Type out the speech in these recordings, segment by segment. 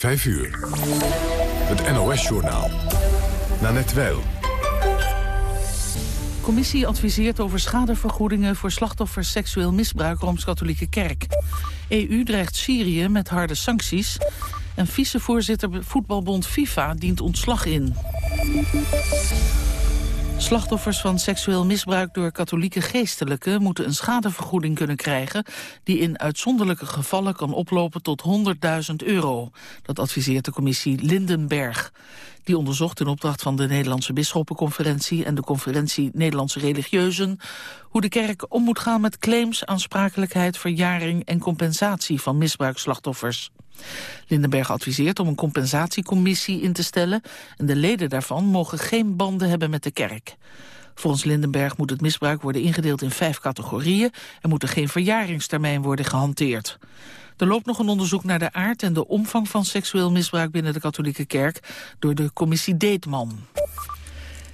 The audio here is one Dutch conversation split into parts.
5 uur. Het NOS-journaal. Nanette Weil. Commissie adviseert over schadevergoedingen voor slachtoffers seksueel misbruik Rooms-Katholieke Kerk. EU dreigt Syrië met harde sancties. En vicevoorzitter voetbalbond FIFA dient ontslag in. Slachtoffers van seksueel misbruik door katholieke geestelijken moeten een schadevergoeding kunnen krijgen die in uitzonderlijke gevallen kan oplopen tot 100.000 euro. Dat adviseert de commissie Lindenberg. Die onderzocht in opdracht van de Nederlandse Bisschoppenconferentie en de conferentie Nederlandse Religieuzen hoe de kerk om moet gaan met claims, aansprakelijkheid, verjaring en compensatie van misbruikslachtoffers. Lindenberg adviseert om een compensatiecommissie in te stellen... en de leden daarvan mogen geen banden hebben met de kerk. Volgens Lindenberg moet het misbruik worden ingedeeld in vijf categorieën... en moet er geen verjaringstermijn worden gehanteerd. Er loopt nog een onderzoek naar de aard en de omvang van seksueel misbruik binnen de katholieke kerk door de commissie Deetman.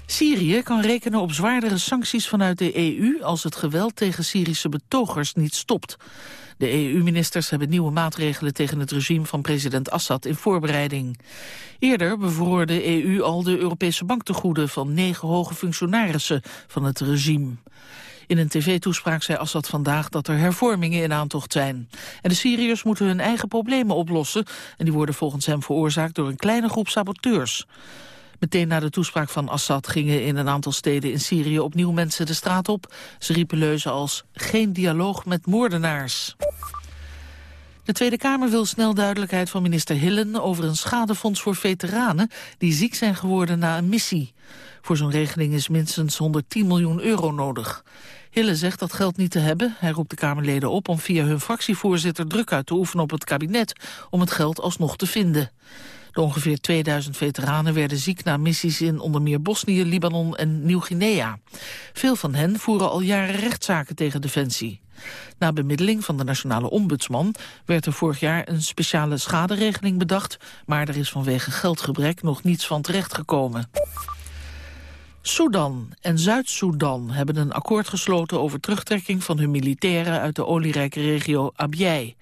Syrië kan rekenen op zwaardere sancties vanuit de EU als het geweld tegen Syrische betogers niet stopt. De EU-ministers hebben nieuwe maatregelen tegen het regime van president Assad in voorbereiding. Eerder bevroor de EU al de Europese banktegoeden van negen hoge functionarissen van het regime. In een tv-toespraak zei Assad vandaag dat er hervormingen in aantocht zijn. En de Syriërs moeten hun eigen problemen oplossen... en die worden volgens hem veroorzaakt door een kleine groep saboteurs. Meteen na de toespraak van Assad gingen in een aantal steden in Syrië opnieuw mensen de straat op. Ze riepen leuzen als geen dialoog met moordenaars. De Tweede Kamer wil snel duidelijkheid van minister Hillen over een schadefonds voor veteranen die ziek zijn geworden na een missie. Voor zo'n regeling is minstens 110 miljoen euro nodig. Hille zegt dat geld niet te hebben. Hij roept de Kamerleden op om via hun fractievoorzitter druk uit te oefenen op het kabinet om het geld alsnog te vinden. De ongeveer 2000 veteranen werden ziek na missies in onder meer Bosnië, Libanon en Nieuw-Guinea. Veel van hen voeren al jaren rechtszaken tegen Defensie. Na bemiddeling van de nationale ombudsman werd er vorig jaar een speciale schaderegeling bedacht, maar er is vanwege geldgebrek nog niets van terechtgekomen. Sudan en Zuid-Soedan hebben een akkoord gesloten over terugtrekking van hun militairen uit de olierijke regio Abyei.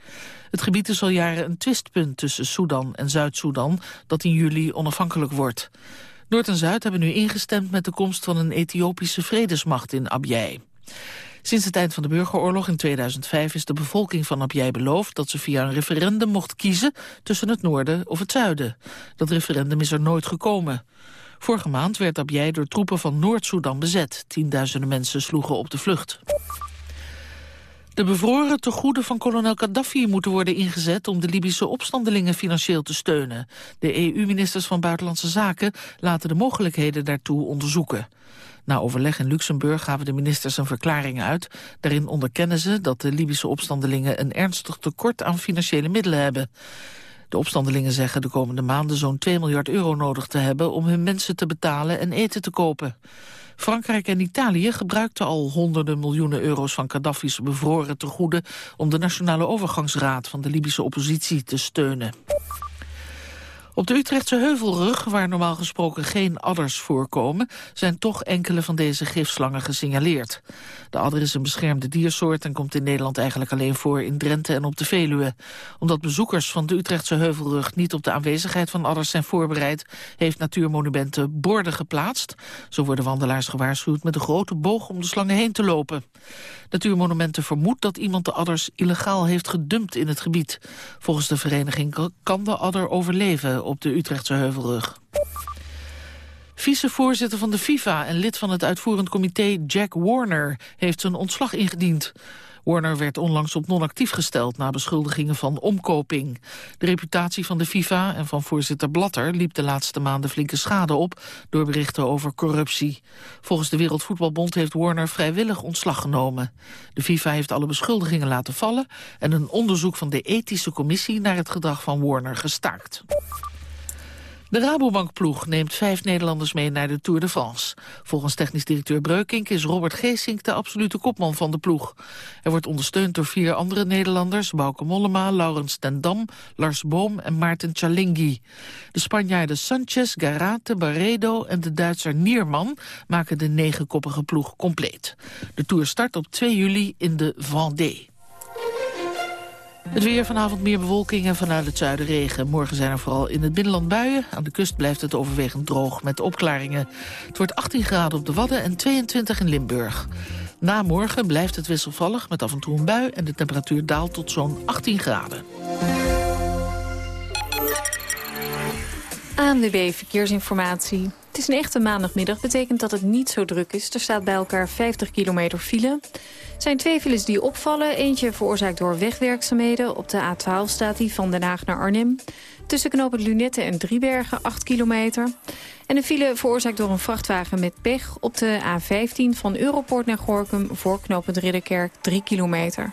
Het gebied is al jaren een twistpunt tussen Sudan en Zuid-Soedan dat in juli onafhankelijk wordt. Noord en Zuid hebben nu ingestemd met de komst van een Ethiopische vredesmacht in Abyei. Sinds het eind van de burgeroorlog in 2005 is de bevolking van Abyei beloofd dat ze via een referendum mocht kiezen tussen het noorden of het zuiden. Dat referendum is er nooit gekomen. Vorige maand werd Abyei door troepen van Noord-Soedan bezet. Tienduizenden mensen sloegen op de vlucht. De bevroren tegoeden van kolonel Gaddafi moeten worden ingezet om de Libische opstandelingen financieel te steunen. De EU-ministers van Buitenlandse Zaken laten de mogelijkheden daartoe onderzoeken. Na overleg in Luxemburg gaven de ministers een verklaring uit. Daarin onderkennen ze dat de Libische opstandelingen een ernstig tekort aan financiële middelen hebben. De opstandelingen zeggen de komende maanden zo'n 2 miljard euro nodig te hebben om hun mensen te betalen en eten te kopen. Frankrijk en Italië gebruikten al honderden miljoenen euro's van Gaddafi's bevroren tegoeden om de Nationale Overgangsraad van de Libische oppositie te steunen. Op de Utrechtse Heuvelrug, waar normaal gesproken geen adders voorkomen... zijn toch enkele van deze gifslangen gesignaleerd. De adder is een beschermde diersoort en komt in Nederland eigenlijk alleen voor in Drenthe en op de Veluwe. Omdat bezoekers van de Utrechtse Heuvelrug niet op de aanwezigheid van adders zijn voorbereid... heeft Natuurmonumenten borden geplaatst. Zo worden wandelaars gewaarschuwd met een grote boog om de slangen heen te lopen. Natuurmonumenten vermoedt dat iemand de adders illegaal heeft gedumpt in het gebied. Volgens de vereniging kan de adder overleven op de Utrechtse Heuvelrug. Vicevoorzitter van de FIFA en lid van het uitvoerend comité Jack Warner heeft zijn ontslag ingediend. Warner werd onlangs op non-actief gesteld na beschuldigingen van omkoping. De reputatie van de FIFA en van voorzitter Blatter liep de laatste maanden flinke schade op door berichten over corruptie. Volgens de Wereldvoetbalbond heeft Warner vrijwillig ontslag genomen. De FIFA heeft alle beschuldigingen laten vallen en een onderzoek van de ethische commissie naar het gedrag van Warner gestaakt. De Rabobankploeg neemt vijf Nederlanders mee naar de Tour de France. Volgens technisch directeur Breukink is Robert Geesink de absolute kopman van de ploeg. Hij wordt ondersteund door vier andere Nederlanders... Bauke Mollema, Laurens ten Dam, Lars Boom en Maarten Chalingi. De Spanjaarden Sanchez, Garate, Barredo en de Duitser Nierman... maken de negenkoppige ploeg compleet. De Tour start op 2 juli in de Vendée. Het weer vanavond meer bewolking en vanuit het zuiden regen. Morgen zijn er vooral in het binnenland buien. Aan de kust blijft het overwegend droog met opklaringen. Het wordt 18 graden op de Wadden en 22 in Limburg. Na morgen blijft het wisselvallig met af en toe een bui... en de temperatuur daalt tot zo'n 18 graden. ANWB Verkeersinformatie. Het is een echte maandagmiddag, betekent dat het niet zo druk is. Er staat bij elkaar 50 kilometer file. Er zijn twee files die opvallen. Eentje veroorzaakt door wegwerkzaamheden. Op de A12 staat die van Den Haag naar Arnhem. Tussen knopen Lunette en Driebergen 8 kilometer. En een file veroorzaakt door een vrachtwagen met pech... op de A15 van Europoort naar Gorkum voor knooppunt Ridderkerk 3 kilometer.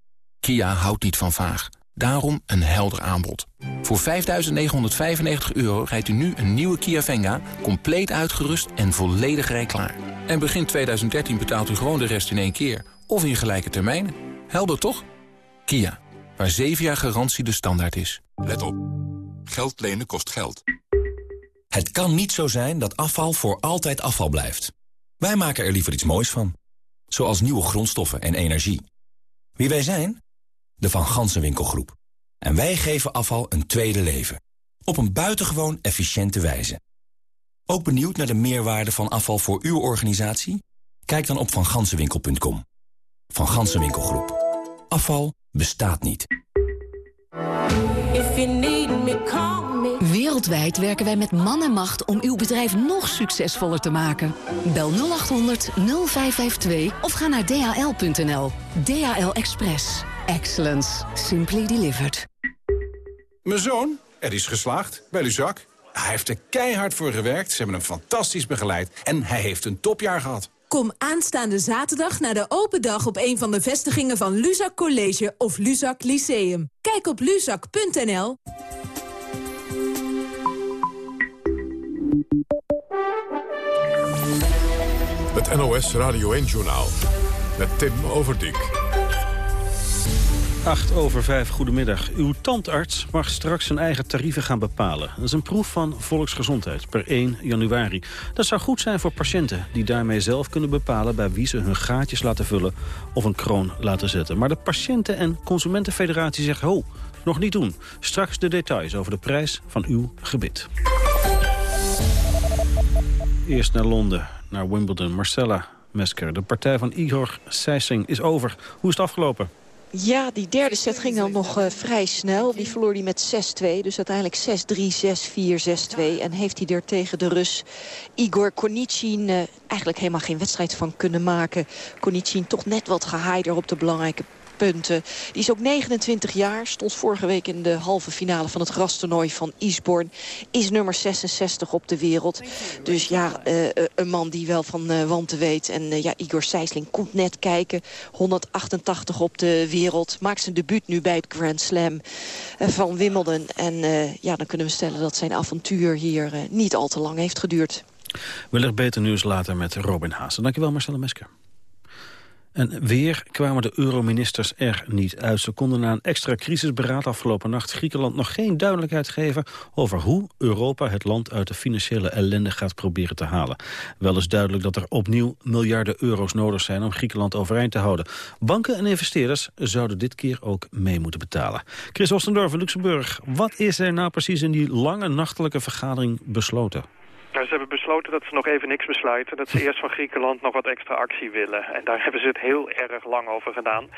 Kia houdt niet van vaag. Daarom een helder aanbod. Voor 5.995 euro rijdt u nu een nieuwe Kia Venga... compleet uitgerust en volledig rijklaar. En begin 2013 betaalt u gewoon de rest in één keer. Of in gelijke termijnen. Helder toch? Kia, waar 7 jaar garantie de standaard is. Let op. Geld lenen kost geld. Het kan niet zo zijn dat afval voor altijd afval blijft. Wij maken er liever iets moois van. Zoals nieuwe grondstoffen en energie. Wie wij zijn? De Van Gansenwinkelgroep. En wij geven afval een tweede leven. Op een buitengewoon efficiënte wijze. Ook benieuwd naar de meerwaarde van afval voor uw organisatie? Kijk dan op vangansenwinkel.com. Van Gansenwinkelgroep. Afval bestaat niet. Wereldwijd werken wij met man en macht om uw bedrijf nog succesvoller te maken. Bel 0800 0552 of ga naar dhl.nl. DHL Express. Excellence. Simply delivered. Mijn zoon, er is geslaagd bij Luzak. Hij heeft er keihard voor gewerkt, ze hebben hem fantastisch begeleid... en hij heeft een topjaar gehad. Kom aanstaande zaterdag naar de open dag op een van de vestigingen van Luzak College of Luzak Lyceum. Kijk op luzak.nl. Het NOS Radio 1-journaal met Tim Overdijk. 8 over 5, goedemiddag. Uw tandarts mag straks zijn eigen tarieven gaan bepalen. Dat is een proef van volksgezondheid per 1 januari. Dat zou goed zijn voor patiënten die daarmee zelf kunnen bepalen... bij wie ze hun gaatjes laten vullen of een kroon laten zetten. Maar de Patiënten- en Consumentenfederatie zegt... ho, nog niet doen. Straks de details over de prijs van uw gebit. Eerst naar Londen, naar Wimbledon. Marcella Mesker, de partij van Igor Sijsing is over. Hoe is het afgelopen? Ja, die derde set ging dan nog uh, vrij snel. Die verloor hij met 6-2. Dus uiteindelijk 6-3, 6-4, 6-2. En heeft hij er tegen de Rus Igor Konichin uh, eigenlijk helemaal geen wedstrijd van kunnen maken. Konichin toch net wat gehaider op de belangrijke punten. Die is ook 29 jaar, stond vorige week in de halve finale van het grastoernooi van Eastbourne. Is nummer 66 op de wereld. Dus ja, uh, een man die wel van uh, wanten weet. En uh, ja, Igor Sijsling komt net kijken. 188 op de wereld. Maakt zijn debuut nu bij het Grand Slam van Wimbledon. En ja, dan kunnen we stellen dat zijn avontuur hier niet al te lang heeft geduurd. Wellicht beter nieuws later met Robin Haas. Dankjewel Marcella Mesker. En weer kwamen de euroministers er niet uit. Ze konden na een extra crisisberaad afgelopen nacht Griekenland nog geen duidelijkheid geven over hoe Europa het land uit de financiële ellende gaat proberen te halen. Wel is duidelijk dat er opnieuw miljarden euro's nodig zijn om Griekenland overeind te houden. Banken en investeerders zouden dit keer ook mee moeten betalen. Chris Ostendorf van Luxemburg, wat is er nou precies in die lange nachtelijke vergadering besloten? Hebben besloten dat ze nog even niks besluiten. Dat ze eerst van Griekenland nog wat extra actie willen. En daar hebben ze het heel erg lang over gedaan.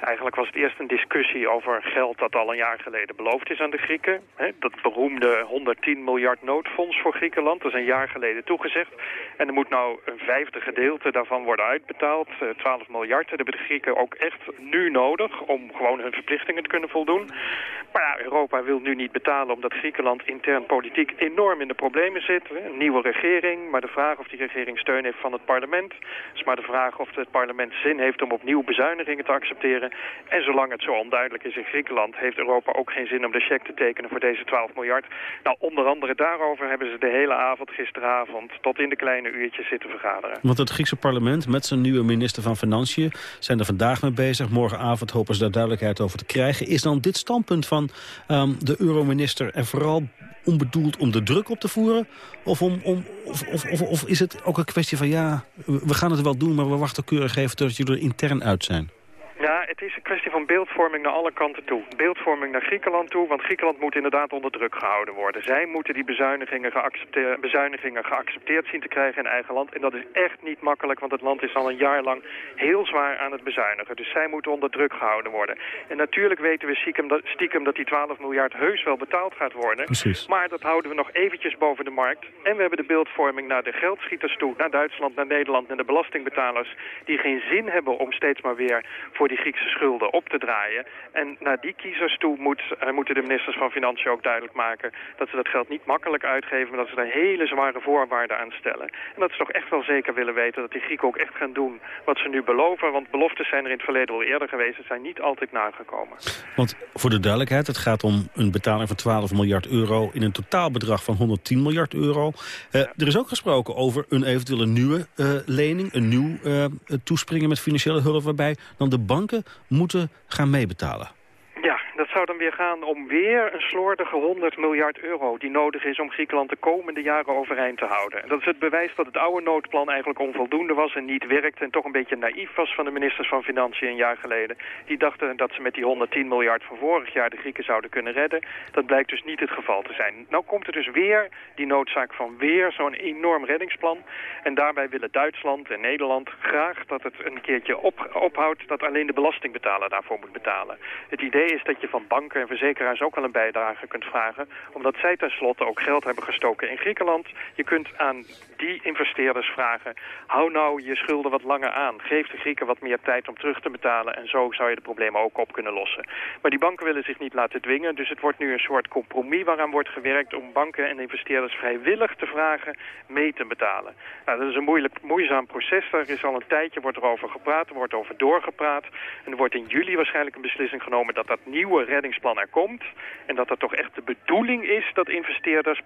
Eigenlijk was het eerst een discussie over geld dat al een jaar geleden beloofd is aan de Grieken. dat beroemde 110 miljard noodfonds voor Griekenland, dat is een jaar geleden toegezegd. En er moet nou een vijfde gedeelte daarvan worden uitbetaald, 12 eh, miljard. Dat hebben de Grieken ook echt nu nodig om gewoon hun verplichtingen te kunnen voldoen. Maar ja, Europa wil nu niet betalen omdat Griekenland intern politiek enorm in de problemen zit. Een nieuwe regering, maar de vraag of die regering steun heeft van het parlement. is maar de vraag of het parlement zin heeft om opnieuw bezuinigingen te accepteren. En zolang het zo onduidelijk is in Griekenland... heeft Europa ook geen zin om de cheque te tekenen voor deze 12 miljard. Nou, onder andere daarover hebben ze de hele avond gisteravond... tot in de kleine uurtjes zitten vergaderen. Want het Griekse parlement met zijn nieuwe minister van Financiën... zijn er vandaag mee bezig. Morgenavond hopen ze daar duidelijkheid over te krijgen. Is dan dit standpunt van um, de eurominister er vooral onbedoeld om de druk op te voeren? Of, om, om, of, of, of, is het ook een kwestie van ja, we gaan het wel doen... maar we wachten keurig even tot jullie er intern uit zijn? Het is een kwestie van beeldvorming naar alle kanten toe. Beeldvorming naar Griekenland toe, want Griekenland moet inderdaad onder druk gehouden worden. Zij moeten die bezuinigingen, geaccepteerd, bezuinigingen geaccepteerd zien te krijgen in eigen land. En dat is echt niet makkelijk, want het land is al een jaar lang heel zwaar aan het bezuinigen. Dus zij moeten onder druk gehouden worden. En natuurlijk weten we stiekem dat, stiekem dat die 12 miljard heus wel betaald gaat worden. Precies. Maar dat houden we nog eventjes boven de markt. En we hebben de beeldvorming naar de geldschieters toe, naar Duitsland, naar Nederland, naar de belastingbetalers... die geen zin hebben om steeds maar weer voor die Griekse schulden op te draaien. En naar die kiezers toe moet, uh, moeten de ministers van Financiën ook duidelijk maken... dat ze dat geld niet makkelijk uitgeven, maar dat ze daar hele zware voorwaarden aan stellen. En dat ze toch echt wel zeker willen weten dat die Grieken ook echt gaan doen wat ze nu beloven. Want beloftes zijn er in het verleden al eerder geweest. Ze zijn niet altijd nagekomen. Want voor de duidelijkheid, het gaat om een betaling van 12 miljard euro... in een totaalbedrag van 110 miljard euro. Uh, Er is ook gesproken over een eventuele nieuwe uh, lening, een nieuw toespringen met financiële hulp... waarbij dan de banken moeten gaan meebetalen. Ja, zou dan weer gaan om weer een slordige 100 miljard euro... die nodig is om Griekenland de komende jaren overeind te houden. En dat is het bewijs dat het oude noodplan eigenlijk onvoldoende was... en niet werkte en toch een beetje naïef was van de ministers van Financiën een jaar geleden. Die dachten dat ze met die 110 miljard van vorig jaar de Grieken zouden kunnen redden. Dat blijkt dus niet het geval te zijn. Nou komt er dus weer die noodzaak van weer zo'n enorm reddingsplan. En daarbij willen Duitsland en Nederland graag dat het een keertje op, ophoudt... dat alleen de belastingbetaler daarvoor moet betalen. Het idee is dat je van banken en verzekeraars ook wel een bijdrage kunt vragen. Omdat zij tenslotte ook geld hebben gestoken in Griekenland. Je kunt aan die investeerders vragen, hou nou je schulden wat langer aan. Geef de Grieken wat meer tijd om terug te betalen. En zo zou je de problemen ook op kunnen lossen. Maar die banken willen zich niet laten dwingen. Dus het wordt nu een soort compromis waaraan wordt gewerkt om banken en investeerders vrijwillig te vragen mee te betalen. Nou, dat is een moeilijk, moeizaam proces. Daar is al een tijdje wordt er over gepraat, er wordt over doorgepraat. En er wordt in juli waarschijnlijk een beslissing genomen dat dat nieuwe reddingsplan er komt. En dat dat toch echt de bedoeling is dat investeerders,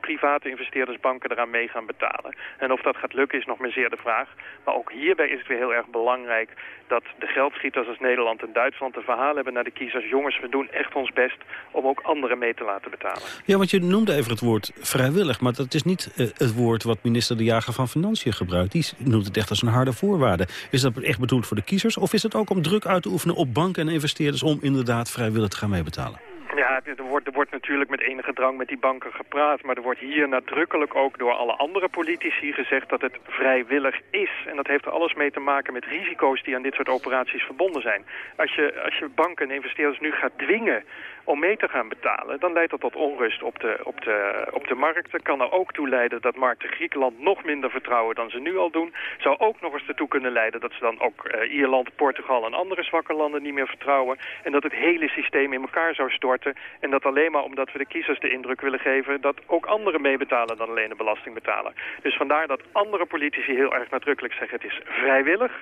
private investeerders, banken eraan mee gaan betalen. En of dat gaat lukken is nog maar zeer de vraag. Maar ook hierbij is het weer heel erg belangrijk dat de geldschieters als Nederland en Duitsland een verhaal hebben naar de kiezers. Jongens, we doen echt ons best om ook anderen mee te laten betalen. Ja, want je noemde even het woord vrijwillig, maar dat is niet uh, het woord wat minister De Jager van Financiën gebruikt. Die noemt het echt als een harde voorwaarde. Is dat echt bedoeld voor de kiezers of is het ook om druk uit te oefenen op banken en investeerders om inderdaad vrijwillig te gaan meebetalen? Ja, er wordt, er wordt natuurlijk met enige drang met die banken gepraat. Maar er wordt hier nadrukkelijk ook door alle andere politici gezegd dat het vrijwillig is. En dat heeft er alles mee te maken met risico's die aan dit soort operaties verbonden zijn. Als je, als je banken en investeerders nu gaat dwingen om mee te gaan betalen, dan leidt dat tot onrust op de, op de, op de markten. Kan er ook toe leiden dat markten Griekenland nog minder vertrouwen dan ze nu al doen. Zou ook nog eens ertoe kunnen leiden dat ze dan ook uh, Ierland, Portugal en andere zwakke landen niet meer vertrouwen. En dat het hele systeem in elkaar zou storten. En dat alleen maar omdat we de kiezers de indruk willen geven dat ook anderen meebetalen dan alleen de belastingbetaler. Dus vandaar dat andere politici heel erg nadrukkelijk zeggen het is vrijwillig.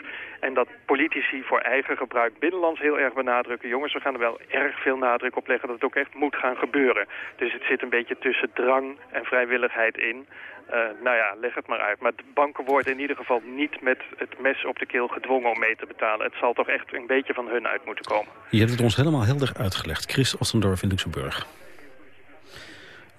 En dat politici voor eigen gebruik binnenlands heel erg benadrukken. Jongens, we gaan er wel erg veel nadruk op dat het ook echt moet gaan gebeuren. Dus het zit een beetje tussen drang en vrijwilligheid in. Uh, nou ja, leg het maar uit. Maar de banken worden in ieder geval niet met het mes op de keel gedwongen om mee te betalen. Het zal toch echt een beetje van hun uit moeten komen. Je hebt het ons helemaal helder uitgelegd. Chris Ostendorf in Luxemburg.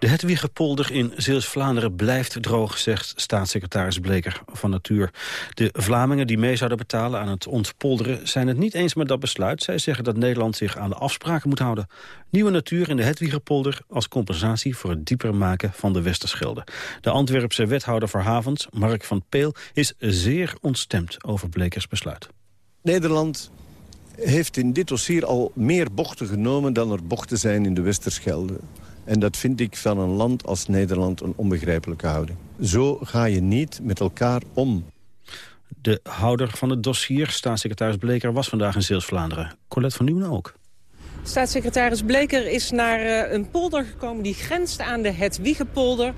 De Hedwiggepolder in Zeeuws-Vlaanderen blijft droog, zegt staatssecretaris Bleker van Natuur. De Vlamingen die mee zouden betalen aan het ontpolderen zijn het niet eens met dat besluit. Zij zeggen dat Nederland zich aan de afspraken moet houden. Nieuwe natuur in de Hedwiggepolder als compensatie voor het dieper maken van de Westerschelde. De Antwerpse wethouder voor havens, Mark van Peel, is zeer ontstemd over Blekers besluit. Nederland heeft in dit dossier al meer bochten genomen dan er bochten zijn in de Westerschelde. En dat vind ik van een land als Nederland een onbegrijpelijke houding. Zo ga je niet met elkaar om. De houder van het dossier, staatssecretaris Bleker, was vandaag in Zeeuws-Vlaanderen. Colette van Nieuwen ook. Staatssecretaris Bleker is naar uh, een polder gekomen die grenst aan de Hetwiegepolder.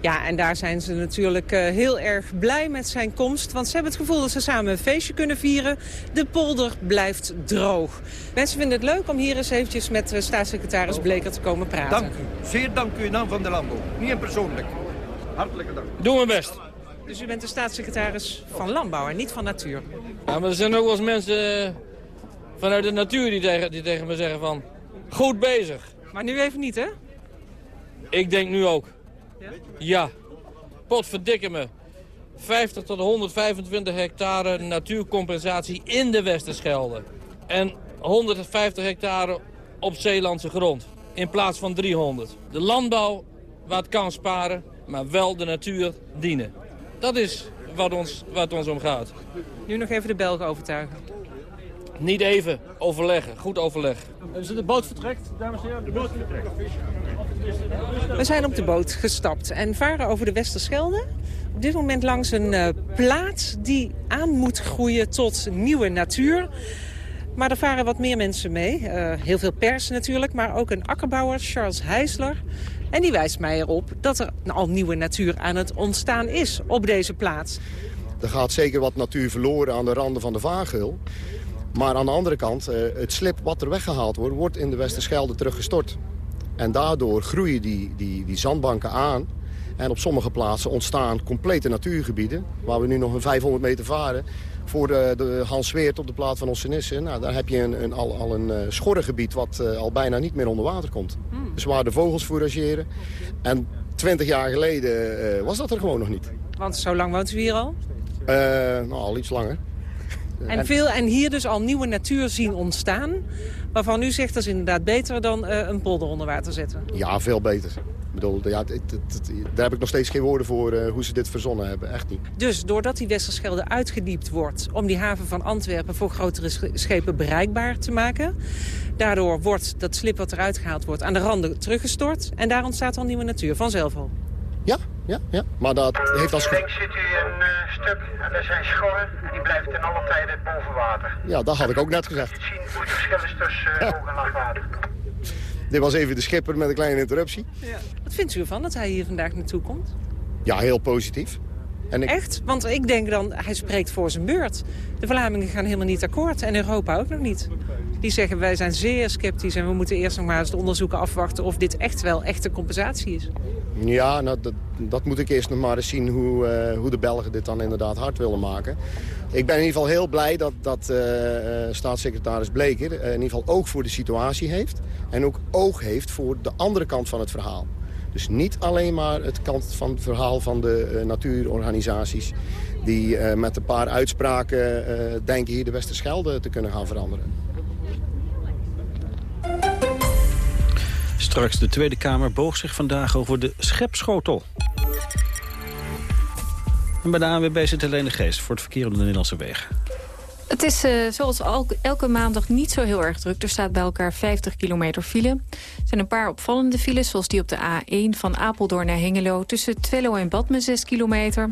Ja, en daar zijn ze natuurlijk uh, heel erg blij met zijn komst. Want ze hebben het gevoel dat ze samen een feestje kunnen vieren. De polder blijft droog. Mensen vinden het leuk om hier eens eventjes met uh, staatssecretaris Bleker te komen praten. Dank u. Zeer dank u in naam van de landbouw. Niet in persoonlijk. Hartelijke dank. Doe mijn best. Dus u bent de staatssecretaris van Landbouw en niet van Natuur? Ja, maar er zijn ook wel eens mensen vanuit de natuur die tegen, die tegen me zeggen van... Goed bezig. Maar nu even niet, hè? Ik denk nu ook. Ja? Ja. Potverdikke me. 50 tot 125 hectare natuurcompensatie in de Westerschelde. En 150 hectare op Zeelandse grond. In plaats van 300. De landbouw wat kan sparen, maar wel de natuur dienen. Dat is wat ons, wat ons omgaat. Nu nog even de Belgen overtuigen. Niet even overleggen, goed overleg. Dus de boot vertrekt, dames en heren? De boot vertrekt. We zijn op de boot gestapt en varen over de Westerschelde. Op dit moment langs een uh, plaats die aan moet groeien tot nieuwe natuur. Maar er varen wat meer mensen mee. Uh, heel veel pers natuurlijk, maar ook een akkerbouwer, Charles Heisler. En die wijst mij erop dat er al nieuwe natuur aan het ontstaan is op deze plaats. Er gaat zeker wat natuur verloren aan de randen van de vaargeul. Maar aan de andere kant, uh, het slip wat er weggehaald wordt... wordt in de Westerschelde teruggestort. En daardoor groeien die, die, die zandbanken aan. En op sommige plaatsen ontstaan complete natuurgebieden... waar we nu nog een 500 meter varen voor de, de Hans Weert op de plaat van Ossenisse. Nou, daar heb je een, een, al, al een uh, schorrengebied wat uh, al bijna niet meer onder water komt. Hmm. Dus waar de vogels fourageren. En 20 jaar geleden uh, was dat er gewoon nog niet. Want zo lang woont u hier al? nou, al iets langer. En, veel, en hier dus al nieuwe natuur zien ontstaan. Waarvan u zegt dat is inderdaad beter dan uh, een polder onder water zetten. Ja, veel beter. Ik bedoel, ja, het, het, het, daar heb ik nog steeds geen woorden voor uh, hoe ze dit verzonnen hebben. Echt niet. Dus doordat die Westerschelde uitgediept wordt... om die haven van Antwerpen voor grotere schepen bereikbaar te maken... daardoor wordt dat slip wat eruit gehaald wordt aan de randen teruggestort... en daar ontstaat al nieuwe natuur, vanzelf al. Ja, ja, ja. Maar dat heeft als... Links zit u een uh, stuk en dat zijn schorren. Die blijven ten alle tijden boven water. Ja, dat had ik ook net gezegd. Je zien hoe het verschil is tussen uh, hoog en laag water. Dit was even de schipper met een kleine interruptie. Ja. Wat vindt u ervan dat hij hier vandaag naartoe komt? Ja, heel positief. En ik... Echt? Want ik denk dan, hij spreekt voor zijn beurt. De Vlamingen gaan helemaal niet akkoord en Europa ook nog niet. Die zeggen wij zijn zeer sceptisch en we moeten eerst nog maar eens de onderzoeken afwachten... of dit echt wel echte compensatie is. Ja, nou, dat, dat moet ik eerst nog maar eens zien hoe, uh, hoe de Belgen dit dan inderdaad hard willen maken. Ik ben in ieder geval heel blij dat, dat uh, staatssecretaris Bleker in ieder geval oog voor de situatie heeft. En ook oog heeft voor de andere kant van het verhaal. Dus niet alleen maar het kant van het verhaal van de uh, natuurorganisaties... die uh, met een paar uitspraken uh, denken hier de Westerschelde te kunnen gaan veranderen. Straks de Tweede Kamer boog zich vandaag over de schepschotel. En bij de ANWB zit Helene Geest voor het verkeer op de Nederlandse wegen. Het is uh, zoals elke maandag niet zo heel erg druk. Er staat bij elkaar 50 kilometer file. Er zijn een paar opvallende files, zoals die op de A1 van Apeldoorn naar Hengelo... tussen Twello en Badme 6 kilometer.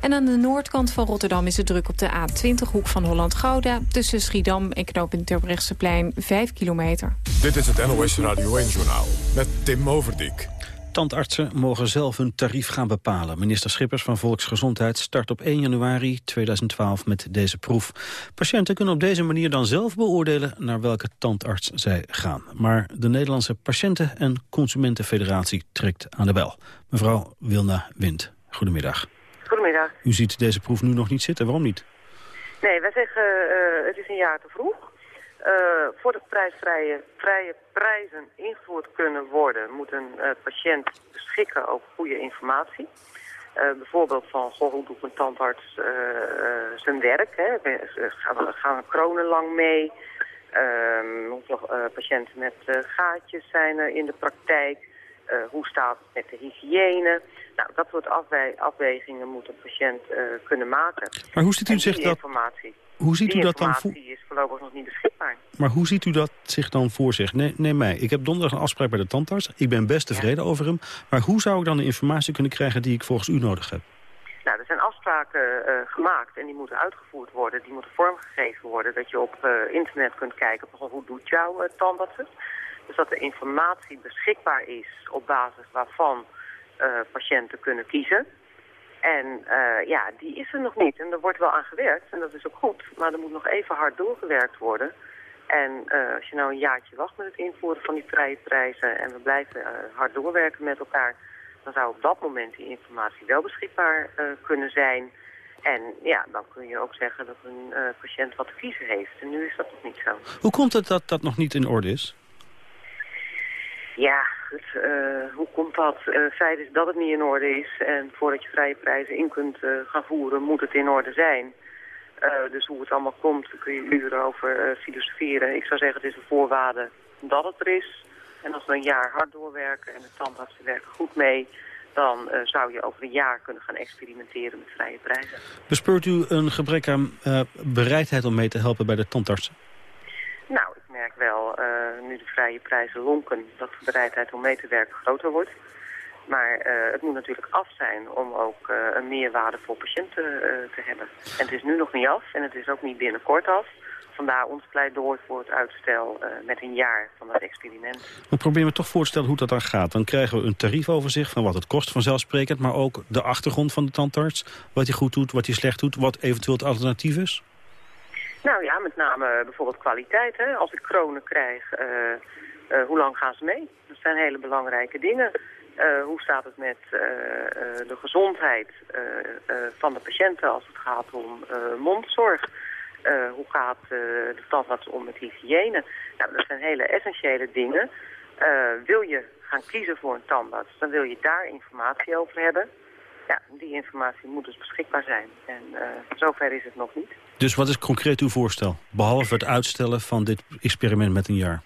En aan de noordkant van Rotterdam is het druk op de A20 hoek van Holland-Gouda... tussen Schiedam en knooppunt Terbrechtseplein 5 kilometer. Dit is het NOS Radio 1-journaal met Tim Overdijk. Tandartsen mogen zelf hun tarief gaan bepalen. Minister Schippers van Volksgezondheid start op 1 januari 2012 met deze proef. Patiënten kunnen op deze manier dan zelf beoordelen naar welke tandarts zij gaan. Maar de Nederlandse Patiënten- en Consumentenfederatie trekt aan de bel. Mevrouw Wilna Wind, goedemiddag. Goedemiddag. U ziet deze proef nu nog niet zitten, waarom niet? Nee, wij zeggen uh, het is een jaar te vroeg. Uh, voor de prijsvrije vrije prijzen ingevoerd kunnen worden, moet een uh, patiënt beschikken over goede informatie. Uh, bijvoorbeeld van, goh, hoe doet een tandarts zijn werk? Hè? Gaan, gaan we kronenlang mee? Ehm, hoeveel patiënten met gaatjes zijn er in de praktijk? hoe staat het met de hygiëne? Nou, dat soort afwegingen moet een patiënt kunnen maken. Maar hoe ziet u zich dat... informatie Hoe ziet u dat dan informatie is voorlopig nog niet beschikbaar. Maar hoe ziet u dat zich dan voor zich? Nee, neem mij. Ik heb donderdag een afspraak bij de tandarts. Ik ben best tevreden over hem. Maar hoe zou ik dan de informatie kunnen krijgen die ik volgens u nodig heb? Nou, er zijn afspraken eh, gemaakt en die moeten uitgevoerd worden. Die moeten vormgegeven worden. Dat je op eh, internet kunt kijken hoe doet jouw uh, tandarts het. Dus dat de informatie beschikbaar is op basis waarvan patiënten kunnen kiezen. En eh, ja, die is er nog niet. En er wordt wel aan gewerkt en dat is ook goed. Maar er moet nog even hard doorgewerkt worden. En eh, als je nou een jaartje wacht met het invoeren van die vrije prijzen... en we blijven eh, hard doorwerken met elkaar... dan zou op dat moment die informatie wel beschikbaar kunnen zijn. En ja, dan kun je ook zeggen dat een patiënt wat te kiezen heeft. En nu is dat nog niet zo. Hoe komt het dat dat nog niet in orde is? Ja, eh, hoe komt dat? Eh, feit is dat het niet in orde is. En voordat je vrije prijzen in kunt eh, gaan voeren, moet het in orde zijn. Dus hoe het allemaal komt, daar kun je uren over filosoferen. Ik zou zeggen, het is een voorwaarde dat het er is. En als we een jaar hard doorwerken en de tandartsen werken goed mee... dan zou je over een jaar kunnen gaan experimenteren met vrije prijzen. Bespeurt u een gebrek aan bereidheid om mee te helpen bij de tandartsen? Wel, eh, nu de vrije prijzen lonken, dat de bereidheid om mee te werken groter wordt. Maar eh, het moet natuurlijk af zijn om ook eh, een meerwaarde voor patiënten te hebben. En het is nu nog niet af en het is ook niet binnenkort af. Vandaar ons pleidooi voor het uitstel met een jaar van dat experiment. Dan proberen we toch voor te stellen hoe dat dan gaat. Dan krijgen we een tariefoverzicht van wat het kost vanzelfsprekend... maar ook de achtergrond van de tandarts. Wat hij goed doet, wat hij slecht doet, wat eventueel het alternatief is. Met name bijvoorbeeld kwaliteit. Hè? Als ik kronen krijg, eh, eh, hoe lang gaan ze mee? Dat zijn hele belangrijke dingen. Eh, hoe staat het met de gezondheid van de patiënten als het gaat om mondzorg? Hoe gaat de tandarts om met hygiëne? Nou, dat zijn hele essentiële dingen. Wil je gaan kiezen voor een tandarts, dan wil je daar informatie over hebben. Ja, die informatie moet dus beschikbaar zijn. En zover is het nog niet. Dus wat is concreet uw voorstel? Behalve het uitstellen van dit experiment met een jaar.